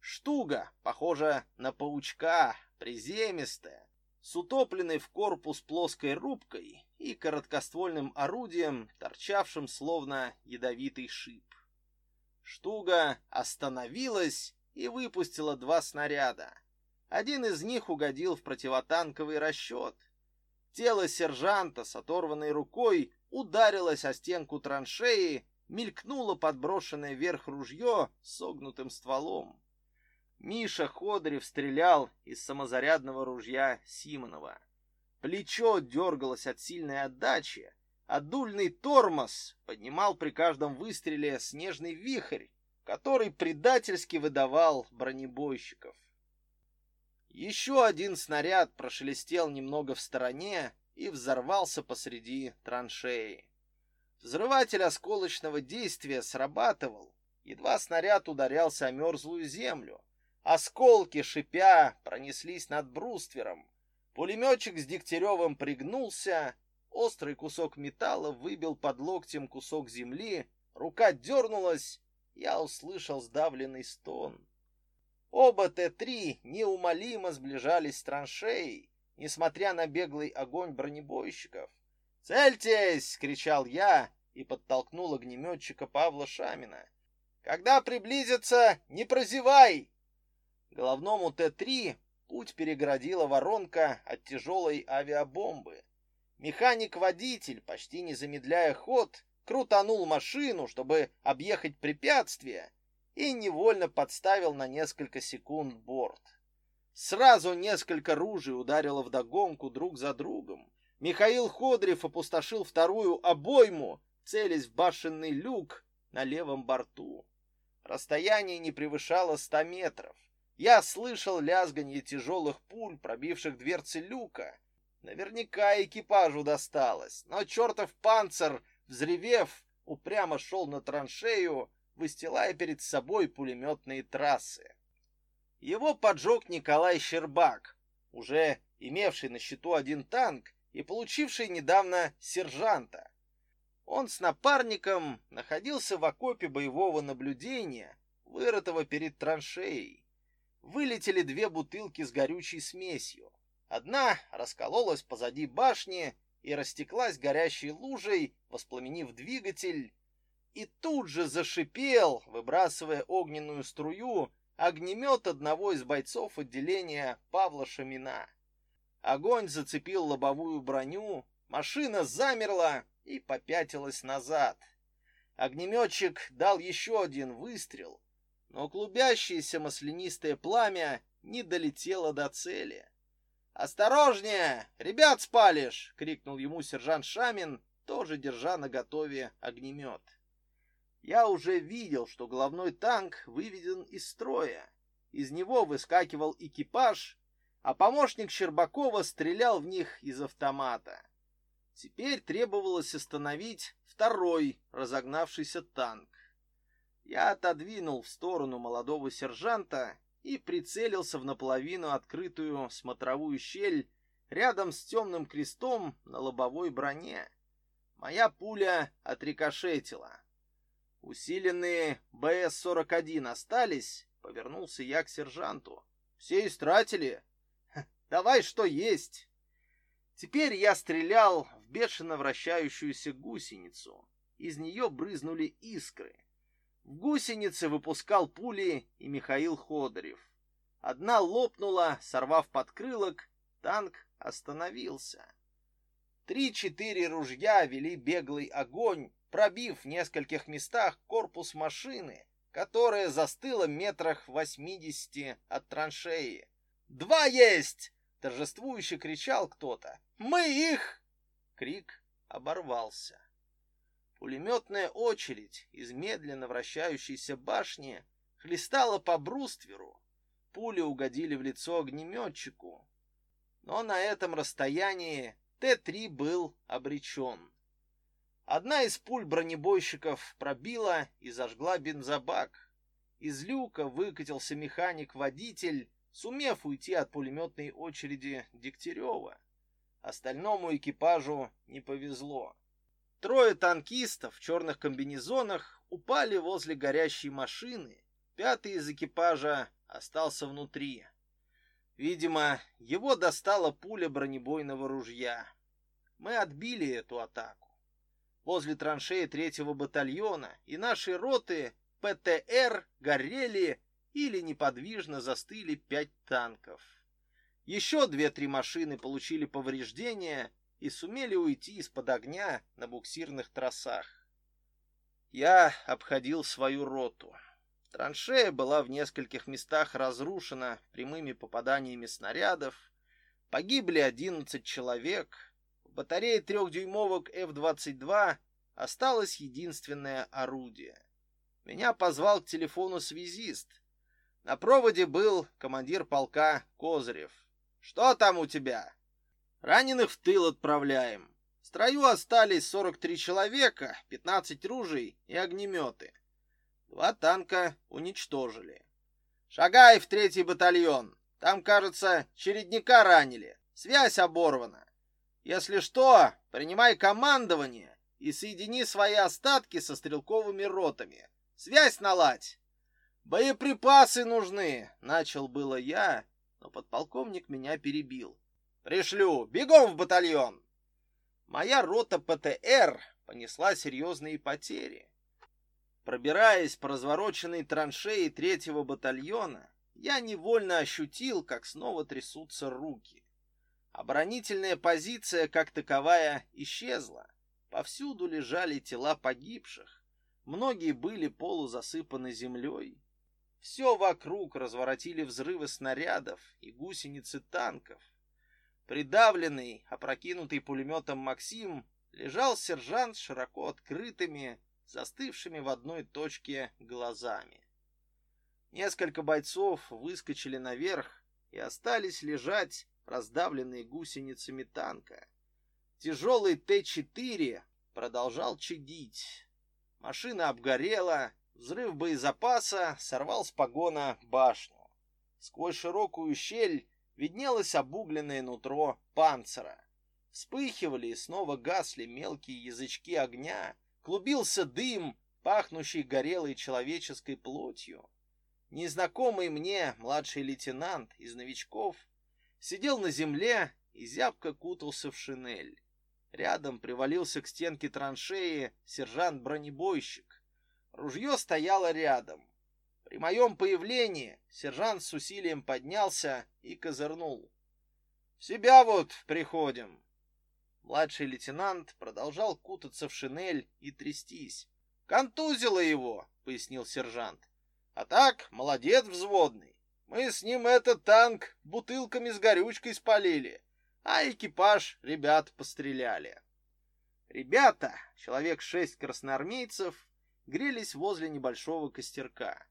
Штуга похожа на паучка, приземистая, с утопленной в корпус плоской рубкой и короткоствольным орудием, торчавшим словно ядовитый шип. Штуга остановилась и выпустила два снаряда. Один из них угодил в противотанковый расчет. Тело сержанта с оторванной рукой ударилось о стенку траншеи мелькнуло подброшенное вверх ружье с согнутым стволом. Миша Ходорев стрелял из самозарядного ружья Симонова. Плечо дергалось от сильной отдачи, а дульный тормоз поднимал при каждом выстреле снежный вихрь, который предательски выдавал бронебойщиков. Еще один снаряд прошелестел немного в стороне и взорвался посреди траншеи. Взрыватель осколочного действия срабатывал, едва снаряд ударялся о мерзлую землю. Осколки, шипя, пронеслись над бруствером. Пулеметчик с Дегтяревым пригнулся, острый кусок металла выбил под локтем кусок земли, рука дернулась, я услышал сдавленный стон. Оба Т-3 неумолимо сближались с траншеей, несмотря на беглый огонь бронебойщиков. «Цельтесь!» — кричал я и подтолкнул огнеметчика Павла Шамина. «Когда приблизится, не прозевай!» Головному Т-3 путь перегородила воронка от тяжелой авиабомбы. Механик-водитель, почти не замедляя ход, крутанул машину, чтобы объехать препятствие, и невольно подставил на несколько секунд борт. Сразу несколько ружей ударило вдогонку друг за другом. Михаил Ходрев опустошил вторую обойму, целясь в башенный люк на левом борту. Расстояние не превышало ста метров. Я слышал лязганье тяжелых пуль, пробивших дверцы люка. Наверняка экипажу досталось, но чертов панцир, взревев, упрямо шел на траншею, выстилая перед собой пулеметные трассы. Его поджег Николай Щербак, уже имевший на счету один танк и получивший недавно сержанта. Он с напарником находился в окопе боевого наблюдения, вырытого перед траншеей. Вылетели две бутылки с горючей смесью. Одна раскололась позади башни и растеклась горящей лужей, воспламенив двигатель, и тут же зашипел, выбрасывая огненную струю, огнемет одного из бойцов отделения Павла Шамина. Огонь зацепил лобовую броню, машина замерла и попятилась назад. Огнеметчик дал еще один выстрел, но клубящееся маслянистое пламя не долетело до цели. «Осторожнее! Ребят спалишь!» — крикнул ему сержант Шамин, тоже держа на готове огнемет. Я уже видел, что головной танк выведен из строя. Из него выскакивал экипаж, а помощник Щербакова стрелял в них из автомата. Теперь требовалось остановить второй разогнавшийся танк. Я отодвинул в сторону молодого сержанта и прицелился в наполовину открытую смотровую щель рядом с темным крестом на лобовой броне. Моя пуля отрикошетила. Усиленные БС-41 остались, повернулся я к сержанту. Все истратили, Давай что есть. Теперь я стрелял в бешено вращающуюся гусеницу. Из нее брызнули искры. В гусенице выпускал пули и Михаил Ходорев. Одна лопнула, сорвав подкрылок, танк остановился. Три-четыре ружья вели беглый огонь, пробив в нескольких местах корпус машины, которая застыла метрах восьмидесяти от траншеи. «Два есть!» — торжествующе кричал кто-то. «Мы их!» Крик оборвался. Пулеметная очередь из медленно вращающейся башни хлестала по брустверу. Пули угодили в лицо огнеметчику. Но на этом расстоянии Т-3 был обречен. Одна из пуль бронебойщиков пробила и зажгла бензобак. Из люка выкатился механик-водитель, сумев уйти от пулеметной очереди Дегтярева. Остальному экипажу не повезло. Трое танкистов в черных комбинезонах упали возле горящей машины. Пятый из экипажа остался внутри. Видимо, его достала пуля бронебойного ружья. Мы отбили эту атаку. Возле траншеи третьего батальона и нашей роты ПТР горели или неподвижно застыли пять танков. Еще две-три машины получили повреждения и сумели уйти из-под огня на буксирных тросах. Я обходил свою роту. Траншея была в нескольких местах разрушена прямыми попаданиями снарядов. Погибли 11 человек. В батарее трехдюймовок F-22 осталось единственное орудие. Меня позвал к телефону связист. На проводе был командир полка Козырев. «Что там у тебя?» Раненых в тыл отправляем. В строю остались 43 человека, 15 ружей и огнеметы. Два танка уничтожили. Шагай в третий батальон. Там, кажется, чередника ранили. Связь оборвана. Если что, принимай командование и соедини свои остатки со стрелковыми ротами. Связь наладь. Боеприпасы нужны, начал было я, но подполковник меня перебил. Пришлю. Бегом в батальон. Моя рота ПТР понесла серьезные потери. Пробираясь по развороченной траншеи третьего батальона, я невольно ощутил, как снова трясутся руки. Оборонительная позиция, как таковая, исчезла. Повсюду лежали тела погибших. Многие были полузасыпаны землей. Все вокруг разворотили взрывы снарядов и гусеницы танков. Придавленный, опрокинутый пулеметом Максим, лежал сержант с широко открытыми, застывшими в одной точке глазами. Несколько бойцов выскочили наверх и остались лежать, раздавленные гусеницами танка. Тяжелый Т-4 продолжал чадить. Машина обгорела, взрыв боезапаса сорвал с погона башню. Сквозь широкую щель виднелось обугленное нутро панцира. Вспыхивали и снова гасли мелкие язычки огня, клубился дым, пахнущий горелой человеческой плотью. Незнакомый мне младший лейтенант из новичков сидел на земле и зябко кутался в шинель. Рядом привалился к стенке траншеи сержант-бронебойщик. Ружье стояло рядом. При моем появлении сержант с усилием поднялся и козырнул. «В себя вот приходим!» Младший лейтенант продолжал кутаться в шинель и трястись. «Контузило его!» — пояснил сержант. «А так, молодец взводный. Мы с ним этот танк бутылками с горючкой спалили, а экипаж ребят постреляли». Ребята, человек шесть красноармейцев, грелись возле небольшого костерка.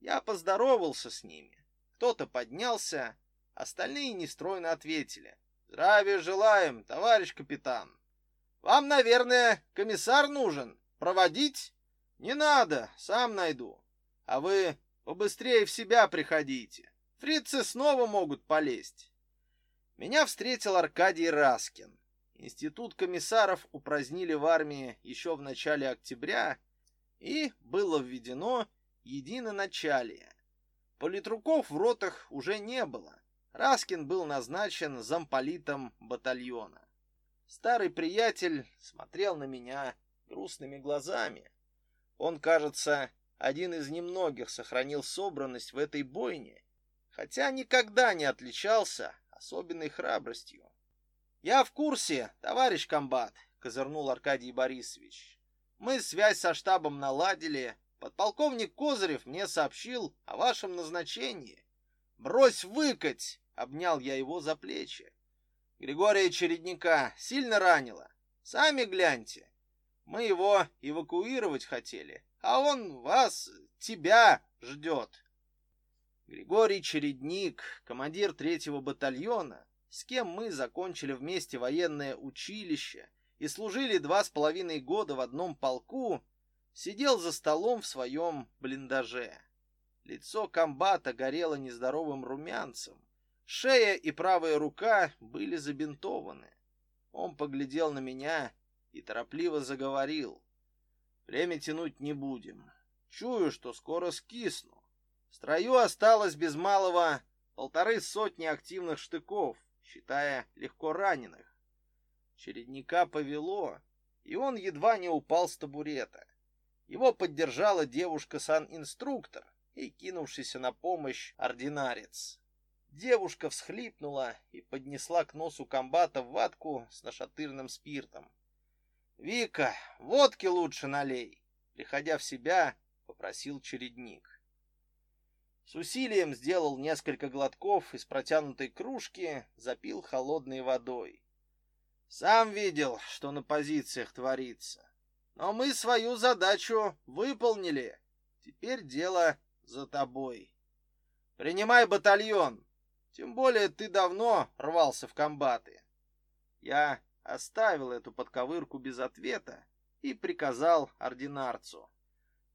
Я поздоровался с ними. Кто-то поднялся, остальные нестройно ответили. «Здравия желаем, товарищ капитан!» «Вам, наверное, комиссар нужен? Проводить?» «Не надо, сам найду. А вы побыстрее в себя приходите. Фрицы снова могут полезть». Меня встретил Аркадий Раскин. Институт комиссаров упразднили в армии еще в начале октября, и было введено единоначалие. Политруков в ротах уже не было. Раскин был назначен замполитом батальона. Старый приятель смотрел на меня грустными глазами. Он, кажется, один из немногих сохранил собранность в этой бойне, хотя никогда не отличался особенной храбростью. «Я в курсе, товарищ комбат», — козырнул Аркадий Борисович. «Мы связь со штабом наладили. Подполковник Козырев мне сообщил о вашем назначении. Брось выкать!» — обнял я его за плечи. «Григория Чередника сильно ранило. Сами гляньте. Мы его эвакуировать хотели, а он вас, тебя ждет». Григорий Чередник, командир третьего батальона, с кем мы закончили вместе военное училище и служили два с половиной года в одном полку, сидел за столом в своем блиндаже. Лицо комбата горело нездоровым румянцем. Шея и правая рука были забинтованы. Он поглядел на меня и торопливо заговорил. Время тянуть не будем. Чую, что скоро скисну. В строю осталось без малого полторы сотни активных штыков считая легко раненых. Чередника повело, и он едва не упал с табурета. Его поддержала девушка-сан-инструктор и кинувшийся на помощь ординарец. Девушка всхлипнула и поднесла к носу комбата ватку с нашатырным спиртом. «Вика, водки лучше налей!» Приходя в себя, попросил чередник. С усилием сделал несколько глотков из протянутой кружки, запил холодной водой. Сам видел, что на позициях творится. Но мы свою задачу выполнили. Теперь дело за тобой. Принимай батальон. Тем более ты давно рвался в комбаты. Я оставил эту подковырку без ответа и приказал ординарцу.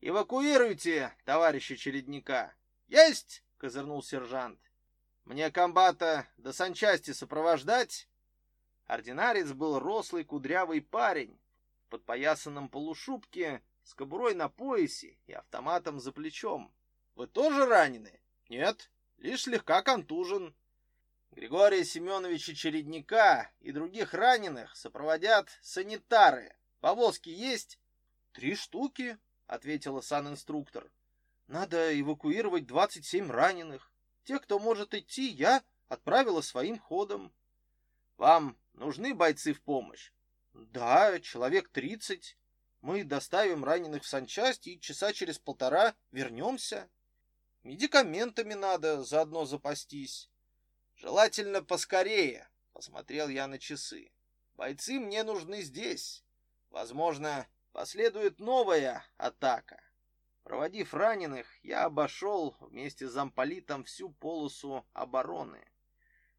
«Эвакуируйте товарища чередника!» «Есть!» — козырнул сержант. «Мне комбата до санчасти сопровождать?» Ординарец был рослый кудрявый парень в подпоясанном полушубке с кобурой на поясе и автоматом за плечом. «Вы тоже ранены?» «Нет, лишь слегка контужен». Григория Семеновича Чередника и других раненых сопроводят санитары. Повозки есть? Три штуки, ответила санинструктор. Надо эвакуировать 27 раненых. Тех, кто может идти, я отправила своим ходом. Вам нужны бойцы в помощь? Да, человек 30. Мы доставим раненых в санчасть и часа через полтора вернемся. Медикаментами надо заодно запастись. Желательно поскорее, посмотрел я на часы. Бойцы мне нужны здесь. Возможно, последует новая атака. Проводив раненых, я обошел вместе с замполитом всю полосу обороны.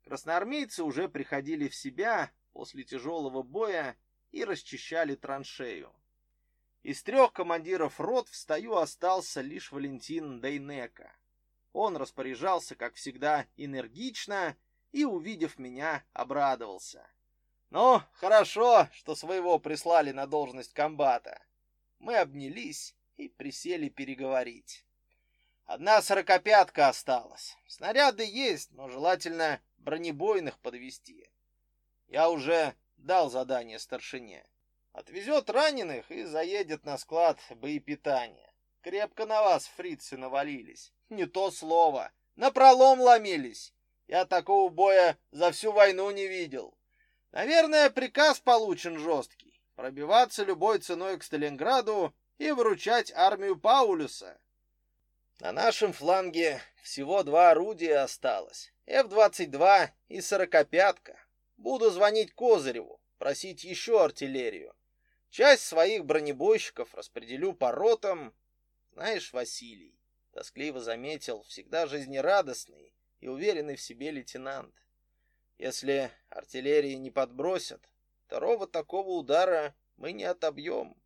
Красноармейцы уже приходили в себя после тяжелого боя и расчищали траншею. Из трех командиров рот в стою остался лишь Валентин Дейнека. Он распоряжался, как всегда, энергично и, увидев меня, обрадовался. «Ну, хорошо, что своего прислали на должность комбата». Мы обнялись и присели переговорить. Одна сорокопятка осталась. Снаряды есть, но желательно бронебойных подвести. Я уже дал задание старшине. Отвезет раненых и заедет на склад боепитания. Крепко на вас фрицы навалились. Не то слово. На пролом ломились. Я такого боя за всю войну не видел. Наверное, приказ получен жесткий. Пробиваться любой ценой к Сталинграду и выручать армию Паулюса. На нашем фланге всего два орудия осталось. Ф-22 и сорокопятка. Буду звонить Козыреву, просить еще артиллерию. Часть своих бронебойщиков распределю по ротам. Знаешь, Василий, тоскливо заметил всегда жизнерадостный и уверенный в себе лейтенант. Если артиллерии не подбросят, второго такого удара мы не отобьем.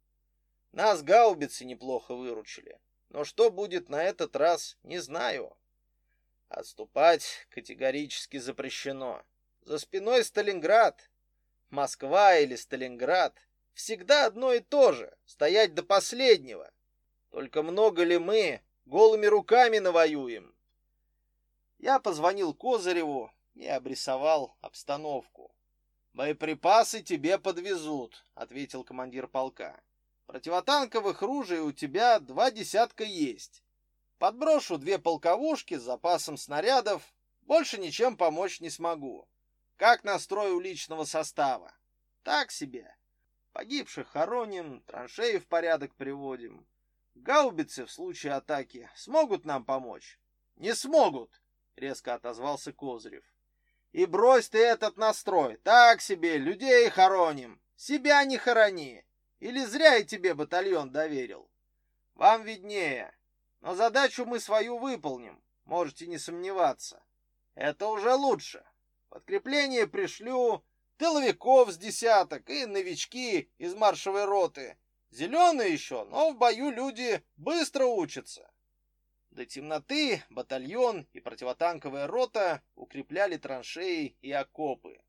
Нас гаубицы неплохо выручили. Но что будет на этот раз, не знаю. Отступать категорически запрещено. За спиной Сталинград. Москва или Сталинград. Всегда одно и то же. Стоять до последнего. Только много ли мы голыми руками навоюем? Я позвонил Козыреву и обрисовал обстановку. «Боеприпасы тебе подвезут», — ответил командир полка. Противотанковых ружей у тебя два десятка есть. Подброшу две полковушки с запасом снарядов, больше ничем помочь не смогу. Как настрой у личного состава? Так себе. Погибших хороним, траншеи в порядок приводим. Гаубицы в случае атаки смогут нам помочь? Не смогут, резко отозвался Козырев. И брось ты этот настрой. Так себе, людей хороним. Себя не хорони. Или зря я тебе батальон доверил. Вам виднее. Но задачу мы свою выполним. Можете не сомневаться. Это уже лучше. Подкрепление пришлю, тыловиков с десяток и новички из маршевой роты. Зеленые еще, но в бою люди быстро учатся. До темноты батальон и противотанковая рота укрепляли траншеи и окопы.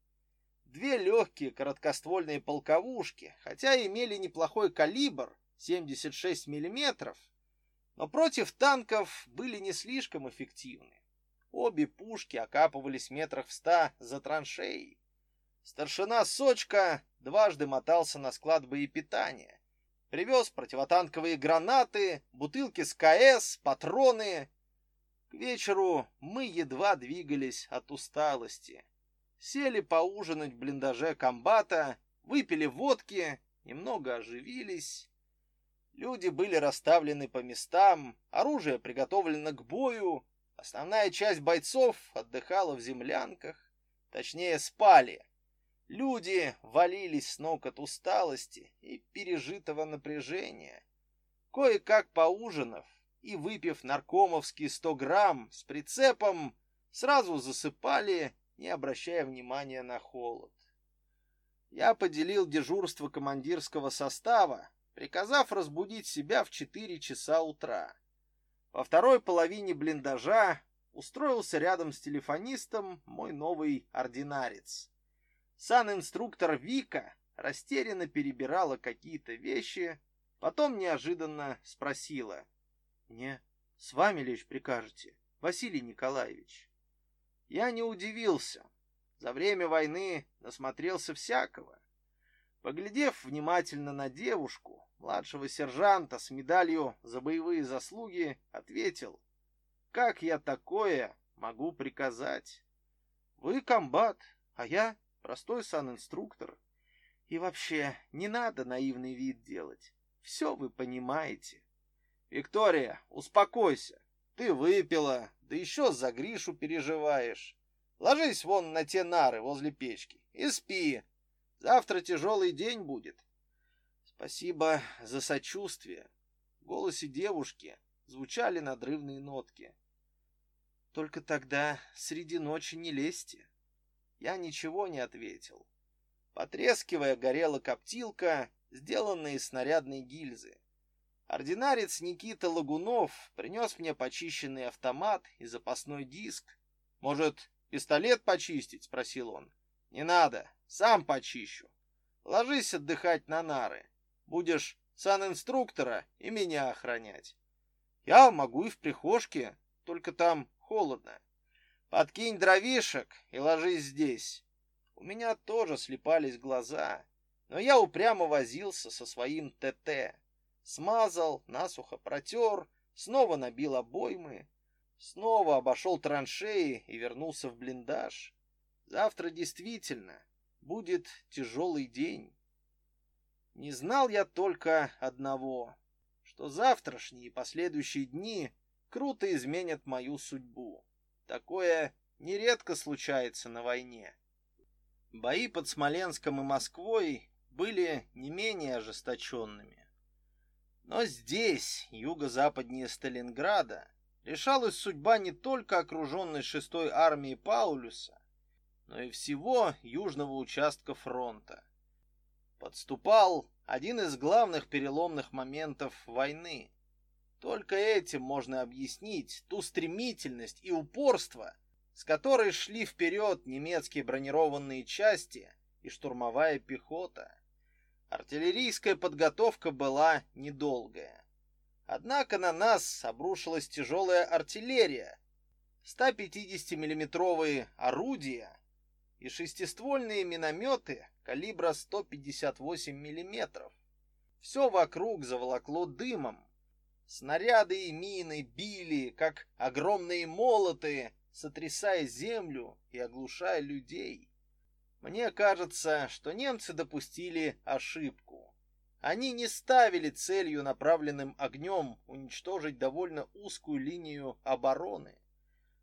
Две легкие короткоствольные полковушки, хотя имели неплохой калибр 76 мм, но против танков были не слишком эффективны. Обе пушки окапывались метрах в ста за траншеей. Старшина Сочка дважды мотался на склад боепитания. Привез противотанковые гранаты, бутылки с КС, патроны. К вечеру мы едва двигались от усталости. Сели поужинать в блиндаже комбата, выпили водки, немного оживились. Люди были расставлены по местам, оружие приготовлено к бою, Основная часть бойцов отдыхала в землянках, точнее спали. Люди валились с ног от усталости и пережитого напряжения. Кое-как поужинав и выпив наркомовские сто грамм с прицепом, сразу засыпали, не обращая внимания на холод. Я поделил дежурство командирского состава, приказав разбудить себя в четыре часа утра. Во второй половине блиндажа устроился рядом с телефонистом мой новый ординарец. Сан-инструктор Вика растерянно перебирала какие-то вещи, потом неожиданно спросила. «Мне с вами лишь прикажете, Василий Николаевич?» Я не удивился. За время войны насмотрелся всякого. Поглядев внимательно на девушку, младшего сержанта с медалью за боевые заслуги, ответил, «Как я такое могу приказать? Вы комбат, а я простой санинструктор. И вообще, не надо наивный вид делать. Все вы понимаете». «Виктория, успокойся. Ты выпила, да еще за Гришу переживаешь. Ложись вон на те нары возле печки и спи. Завтра тяжелый день будет. Спасибо за сочувствие. В голосе девушки звучали надрывные нотки. Только тогда среди ночи не лезьте. Я ничего не ответил. Потрескивая, горела коптилка, сделанная из снарядной гильзы. Ординарец Никита Лагунов принес мне почищенный автомат и запасной диск. «Может, пистолет почистить?» — спросил он. «Не надо, сам почищу. Ложись отдыхать на нары. Будешь санинструктора и меня охранять. Я могу и в прихожке, только там холодно. Подкинь дровишек и ложись здесь. У меня тоже слепались глаза, но я упрямо возился со своим ТТ. Смазал, насухо протер, снова набил обоймы, снова обошел траншеи и вернулся в блиндаж. Завтра действительно будет тяжелый день. Не знал я только одного, что завтрашние и последующие дни круто изменят мою судьбу. Такое нередко случается на войне. Бои под Смоленском и Москвой были не менее ожесточенными. Но здесь, юго-западнее Сталинграда, решалась судьба не только окруженной шестой армии Паулюса, но и всего южного участка фронта подступал один из главных переломных моментов войны. Только этим можно объяснить ту стремительность и упорство, с которой шли вперед немецкие бронированные части и штурмовая пехота. Артиллерийская подготовка была недолгая. Однако на нас обрушилась тяжелая артиллерия, 150 миллиметровые орудия и шестиствольные минометы калибра 158 мм. Все вокруг заволокло дымом. Снаряды и мины били, как огромные молоты, сотрясая землю и оглушая людей. Мне кажется, что немцы допустили ошибку. Они не ставили целью направленным огнем уничтожить довольно узкую линию обороны.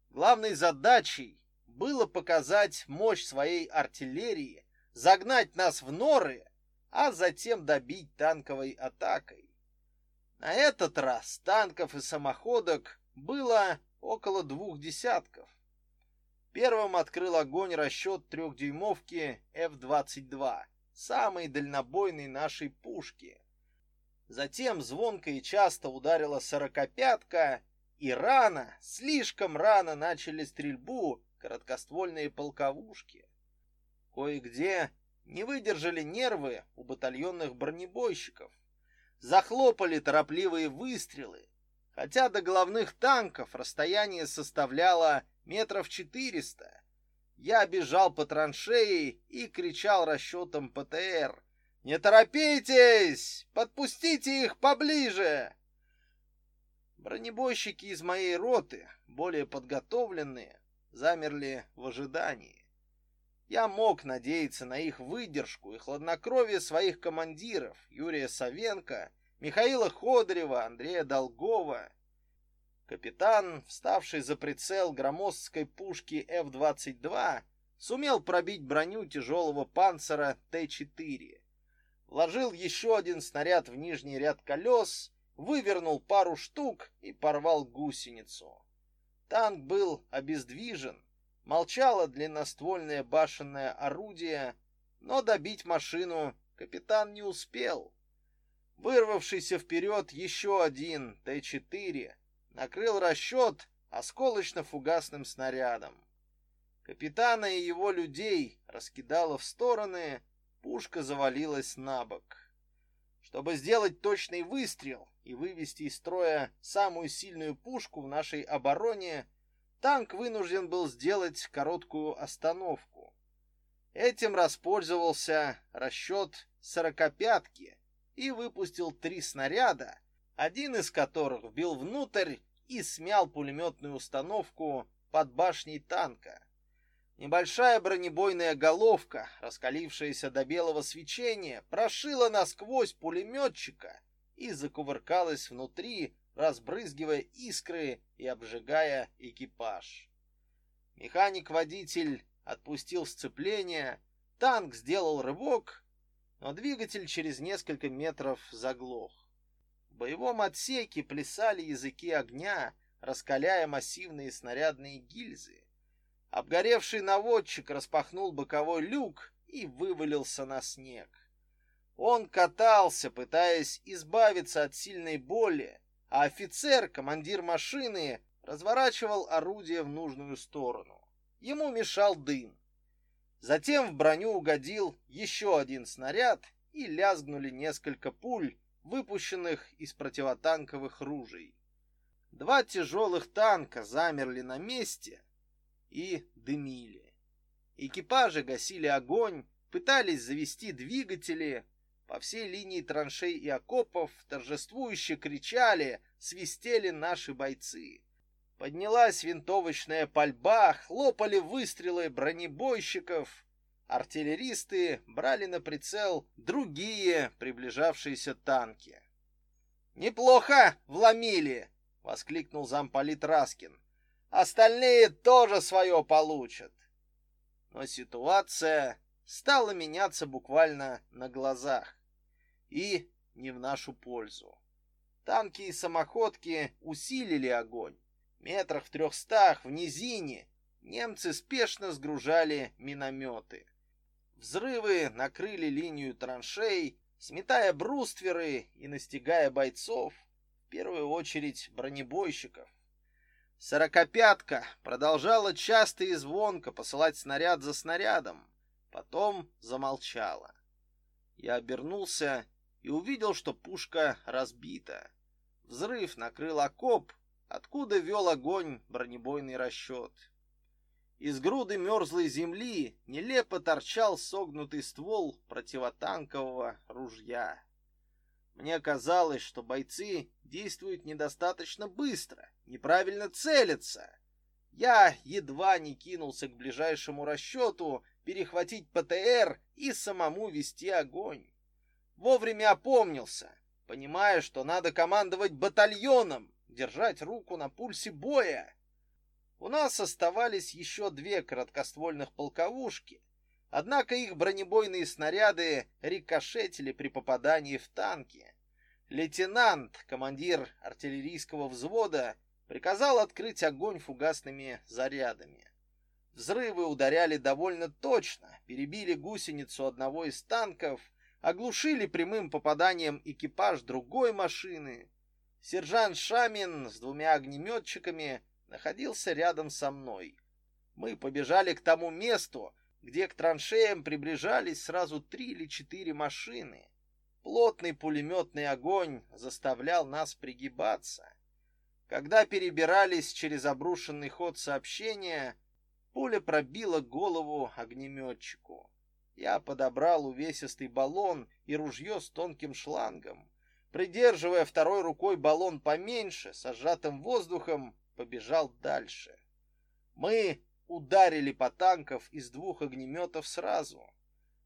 Главной задачей было показать мощь своей артиллерии, загнать нас в норы, а затем добить танковой атакой. На этот раз танков и самоходок было около двух десятков. Первым открыл огонь расчет трехдюймовки F-22, самой дальнобойной нашей пушки. Затем звонко и часто ударила сорокопятка, и рано, слишком рано начали стрельбу короткоствольные полковушки. Кое-где не выдержали нервы у батальонных бронебойщиков. Захлопали торопливые выстрелы, хотя до головных танков расстояние составляло метров четыреста. Я бежал по траншеи и кричал расчетом ПТР. «Не торопитесь! Подпустите их поближе!» Бронебойщики из моей роты, более подготовленные, замерли в ожидании. Я мог надеяться на их выдержку и хладнокровие своих командиров Юрия Савенко, Михаила Ходорева, Андрея Долгова. Капитан, вставший за прицел громоздкой пушки F-22, сумел пробить броню тяжелого панцера Т-4. Вложил еще один снаряд в нижний ряд колес вывернул пару штук и порвал гусеницу. Танк был обездвижен, молчало длинноствольное башенное орудие, но добить машину капитан не успел. Вырвавшийся вперед еще один Т-4 накрыл расчет осколочно-фугасным снарядом. Капитана и его людей раскидало в стороны, пушка завалилась на бок. Чтобы сделать точный выстрел, и вывести из строя самую сильную пушку в нашей обороне, танк вынужден был сделать короткую остановку. Этим воспользовался расчет сорокопятки и выпустил три снаряда, один из которых вбил внутрь и смял пулеметную установку под башней танка. Небольшая бронебойная головка, раскалившаяся до белого свечения, прошила насквозь пулеметчика и закувыркалась внутри, разбрызгивая искры и обжигая экипаж. Механик-водитель отпустил сцепление, танк сделал рывок, но двигатель через несколько метров заглох. В боевом отсеке плясали языки огня, раскаляя массивные снарядные гильзы. Обгоревший наводчик распахнул боковой люк и вывалился на снег. Он катался, пытаясь избавиться от сильной боли, а офицер, командир машины, разворачивал орудие в нужную сторону. Ему мешал дым. Затем в броню угодил еще один снаряд и лязгнули несколько пуль, выпущенных из противотанковых ружей. Два тяжелых танка замерли на месте и дымили. Экипажи гасили огонь, пытались завести двигатели, по всей линии траншей и окопов торжествующе кричали, свистели наши бойцы. Поднялась винтовочная пальба, хлопали выстрелы бронебойщиков. Артиллеристы брали на прицел другие приближавшиеся танки. «Неплохо вломили!» — воскликнул замполит Раскин. «Остальные тоже свое получат!» Но ситуация стала меняться буквально на глазах и не в нашу пользу. Танки и самоходки усилили огонь. Метрах в трехстах в низине немцы спешно сгружали минометы. Взрывы накрыли линию траншей, сметая брустверы и настигая бойцов, в первую очередь бронебойщиков. Сорокопятка продолжала часто и звонко посылать снаряд за снарядом, потом замолчала. Я обернулся и увидел, что пушка разбита. Взрыв накрыл окоп, откуда вел огонь бронебойный расчет. Из груды мерзлой земли нелепо торчал согнутый ствол противотанкового ружья. Мне казалось, что бойцы действуют недостаточно быстро, неправильно целятся. Я едва не кинулся к ближайшему расчету, перехватить ПТР и самому вести огонь. Вовремя опомнился, понимая, что надо командовать батальоном, держать руку на пульсе боя. У нас оставались еще две короткоствольных полковушки, однако их бронебойные снаряды рикошетили при попадании в танки. Лейтенант, командир артиллерийского взвода, приказал открыть огонь фугасными зарядами. Взрывы ударяли довольно точно, перебили гусеницу одного из танков, оглушили прямым попаданием экипаж другой машины. Сержант Шамин с двумя огнеметчиками находился рядом со мной. Мы побежали к тому месту, где к траншеям приближались сразу три или четыре машины. Плотный пулеметный огонь заставлял нас пригибаться. Когда перебирались через обрушенный ход сообщения, пуля пробила голову огнеметчику. Я подобрал увесистый баллон и ружье с тонким шлангом. Придерживая второй рукой баллон поменьше, с сжатым воздухом, побежал дальше. Мы ударили по танков из двух огнеметов сразу.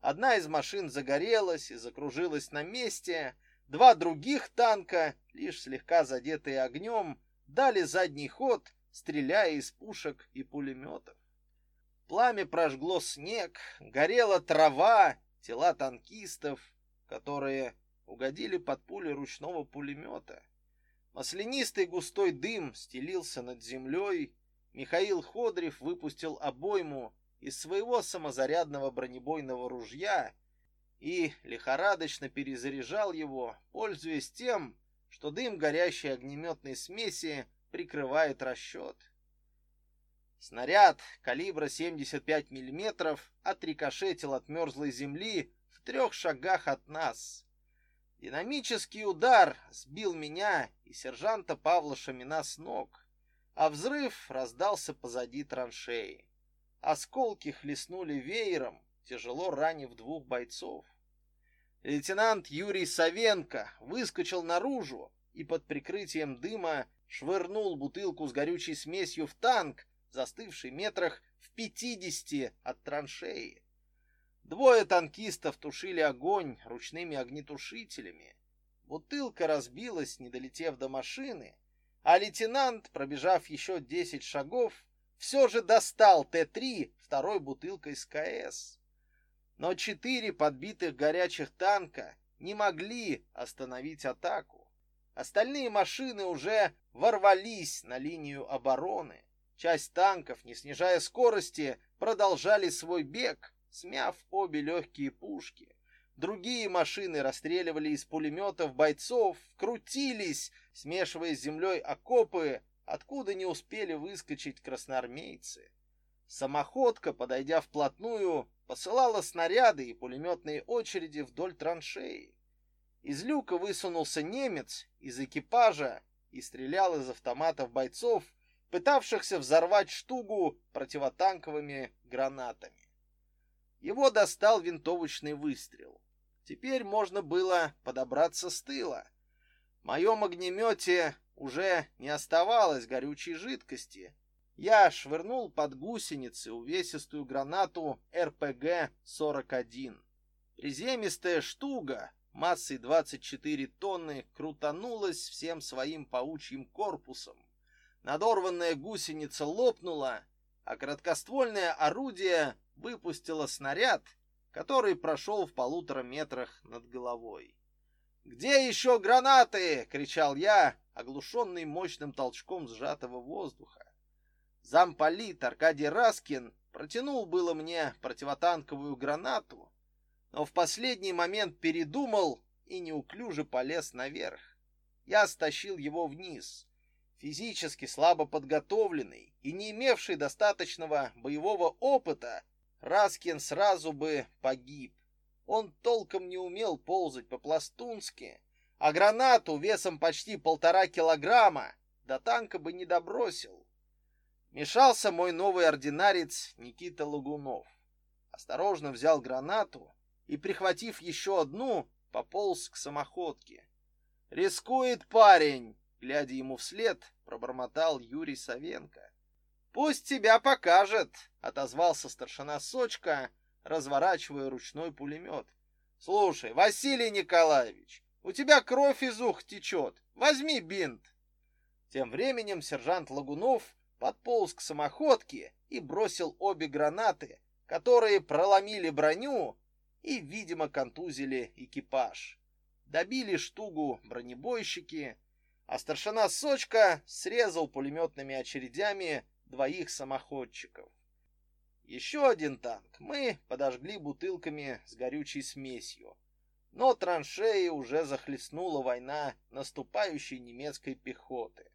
Одна из машин загорелась и закружилась на месте, два других танка, лишь слегка задетые огнем, дали задний ход, стреляя из пушек и пулеметов. Пламя прожгло снег, горела трава, тела танкистов, которые угодили под пули ручного пулемета. Маслянистый густой дым стелился над землей. Михаил Ходрев выпустил обойму из своего самозарядного бронебойного ружья и лихорадочно перезаряжал его, пользуясь тем, что дым горящей огнеметной смеси прикрывает расчет. Снаряд калибра 75 мм отрикошетил от мерзлой земли в трех шагах от нас. Динамический удар сбил меня и сержанта Павла Шамина с ног, а взрыв раздался позади траншеи. Осколки хлестнули веером, тяжело ранив двух бойцов. Лейтенант Юрий Савенко выскочил наружу и под прикрытием дыма швырнул бутылку с горючей смесью в танк, застывший метрах в пятидесяти от траншеи. Двое танкистов тушили огонь ручными огнетушителями. Бутылка разбилась, не долетев до машины, а лейтенант, пробежав еще десять шагов, все же достал Т-3 второй бутылкой с КС. Но четыре подбитых горячих танка не могли остановить атаку. Остальные машины уже ворвались на линию обороны. Часть танков, не снижая скорости, продолжали свой бег, смяв обе легкие пушки. Другие машины расстреливали из пулеметов бойцов, крутились, смешивая с землей окопы, откуда не успели выскочить красноармейцы. Самоходка, подойдя вплотную, посылала снаряды и пулеметные очереди вдоль траншеи. Из люка высунулся немец из экипажа и стрелял из автоматов бойцов, пытавшихся взорвать штугу противотанковыми гранатами. Его достал винтовочный выстрел. Теперь можно было подобраться с тыла. В моем огнемете уже не оставалось горючей жидкости. Я швырнул под гусеницы увесистую гранату РПГ-41. Приземистая штуга массой 24 тонны крутанулась всем своим паучьим корпусом. Надорванная гусеница лопнула, а краткоствольное орудие выпустила снаряд, который прошел в полутора метрах над головой. «Где еще гранаты?» — кричал я, оглушенный мощным толчком сжатого воздуха. Замполит Аркадий Раскин протянул было мне противотанковую гранату, но в последний момент передумал и неуклюже полез наверх. Я стащил его вниз. Физически слабо подготовленный и не имевший достаточного боевого опыта, Раскин сразу бы погиб. Он толком не умел ползать по-пластунски, а гранату весом почти полтора килограмма до танка бы не добросил. Мешался мой новый ординарец Никита Лагунов. Осторожно взял гранату и, прихватив еще одну, пополз к самоходке. Рискует парень, глядя ему вслед, пробормотал Юрий Савенко. Пусть тебя покажет, отозвался старшина Сочка, разворачивая ручной пулемет. Слушай, Василий Николаевич, у тебя кровь из ух течет. Возьми бинт. Тем временем сержант Лагунов подполз к самоходке и бросил обе гранаты, которые проломили броню и, видимо, контузили экипаж. Добили штугу бронебойщики, а старшина Сочка срезал пулеметными очередями двоих самоходчиков. Еще один танк мы подожгли бутылками с горючей смесью. Но траншеи уже захлестнула война наступающей немецкой пехоты.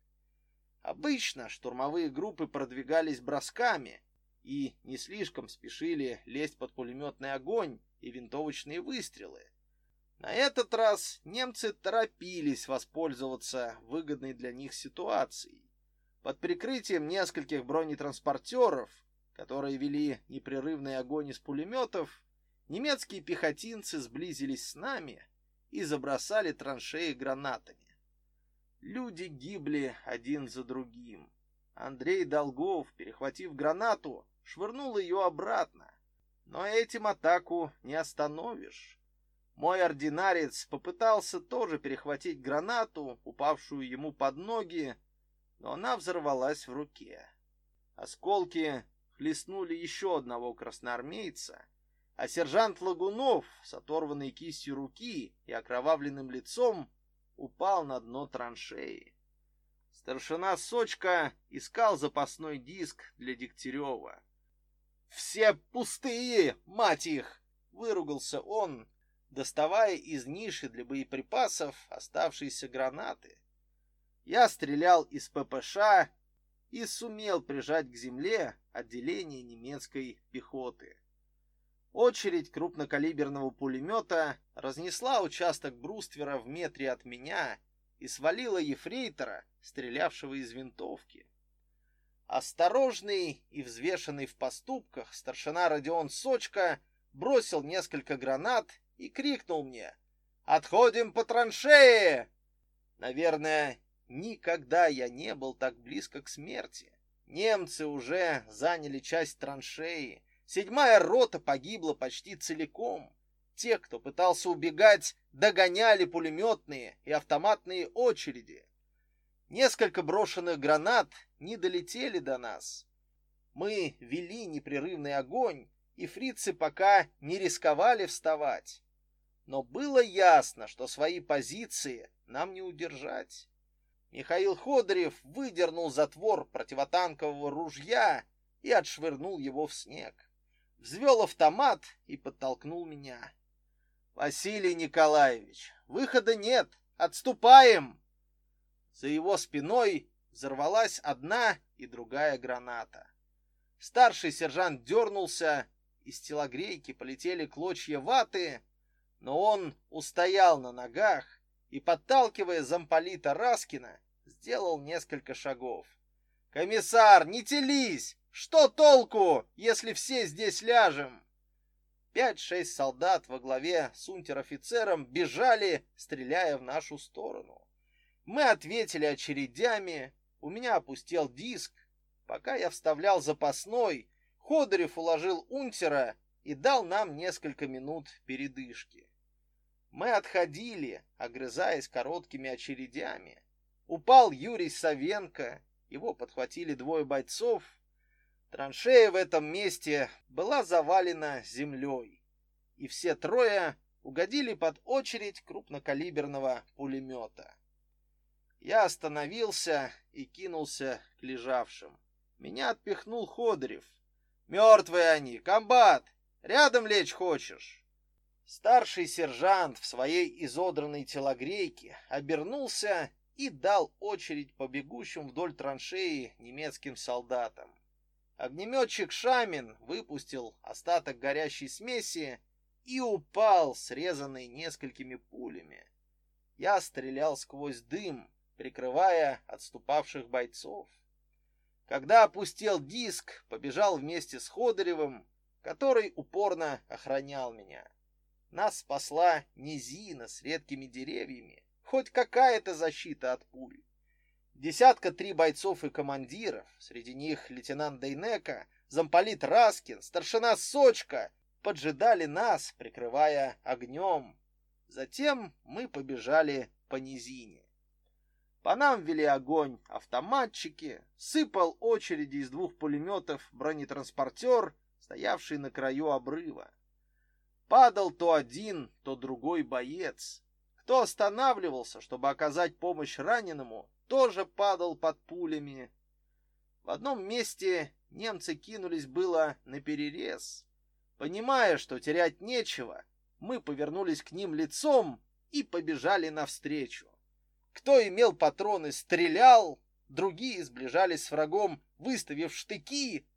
Обычно штурмовые группы продвигались бросками и не слишком спешили лезть под пулеметный огонь и винтовочные выстрелы. На этот раз немцы торопились воспользоваться выгодной для них ситуацией. Под прикрытием нескольких бронетранспортеров, которые вели непрерывный огонь из пулеметов, немецкие пехотинцы сблизились с нами и забросали траншеи гранатами. Люди гибли один за другим. Андрей Долгов, перехватив гранату, швырнул ее обратно. Но этим атаку не остановишь. Мой ординарец попытался тоже перехватить гранату, упавшую ему под ноги, но она взорвалась в руке. Осколки хлестнули еще одного красноармейца, а сержант Лагунов с оторванной кистью руки и окровавленным лицом упал на дно траншеи. Старшина Сочка искал запасной диск для Дегтярева. «Все пустые, мать их!» — выругался он, доставая из ниши для боеприпасов оставшиеся гранаты. Я стрелял из ППШ и сумел прижать к земле отделение немецкой пехоты. Очередь крупнокалиберного пулемета разнесла участок бруствера в метре от меня и свалила ефрейтора, стрелявшего из винтовки. Осторожный и взвешенный в поступках старшина Родион Сочка бросил несколько гранат и крикнул мне «Отходим по траншее!» Наверное, никогда я не был так близко к смерти. Немцы уже заняли часть траншеи. Седьмая рота погибла почти целиком. Те, кто пытался убегать, догоняли пулеметные и автоматные очереди. Несколько брошенных гранат не долетели до нас. Мы вели непрерывный огонь, и фрицы пока не рисковали вставать но было ясно, что свои позиции нам не удержать. Михаил Ходорев выдернул затвор противотанкового ружья и отшвырнул его в снег. Взвел автомат и подтолкнул меня. «Василий Николаевич, выхода нет, отступаем!» За его спиной взорвалась одна и другая граната. Старший сержант дернулся, из телогрейки полетели клочья ваты, но он устоял на ногах и, подталкивая замполита Раскина, сделал несколько шагов. «Комиссар, не телись! Что толку, если все здесь ляжем?» Пять-шесть солдат во главе с унтер-офицером бежали, стреляя в нашу сторону. Мы ответили очередями, у меня опустел диск. Пока я вставлял запасной, Ходорев уложил унтера и дал нам несколько минут передышки. Мы отходили, огрызаясь короткими очередями. Упал Юрий Савенко, его подхватили двое бойцов. Траншея в этом месте была завалена землей, и все трое угодили под очередь крупнокалиберного пулемета. Я остановился и кинулся к лежавшим. Меня отпихнул Ходорев. «Мертвые они! Комбат! Рядом лечь хочешь?» Старший сержант в своей изодранной телогрейке обернулся и дал очередь по бегущим вдоль траншеи немецким солдатам. Огнеметчик Шамин выпустил остаток горящей смеси и упал, срезанный несколькими пулями. Я стрелял сквозь дым, прикрывая отступавших бойцов. Когда опустил диск, побежал вместе с Ходоревым, который упорно охранял меня. Нас спасла низина с редкими деревьями. хоть какая-то защита от пуль. Десятка три бойцов и командиров, среди них лейтенант Дейнека, замполит Раскин, старшина Сочка, поджидали нас, прикрывая огнем. Затем мы побежали по низине. По нам вели огонь автоматчики, сыпал очереди из двух пулеметов бронетранспортер, стоявший на краю обрыва. Падал то один, то другой боец. Кто останавливался, чтобы оказать помощь раненому, тоже падал под пулями. В одном месте немцы кинулись было на перерез. Понимая, что терять нечего, мы повернулись к ним лицом и побежали навстречу. Кто имел патроны, стрелял, другие сближались с врагом, выставив штыки.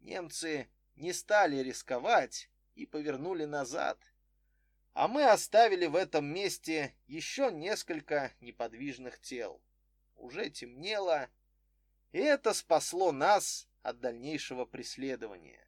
Немцы не стали рисковать и повернули назад. А мы оставили в этом месте еще несколько неподвижных тел. Уже темнело, и это спасло нас от дальнейшего преследования.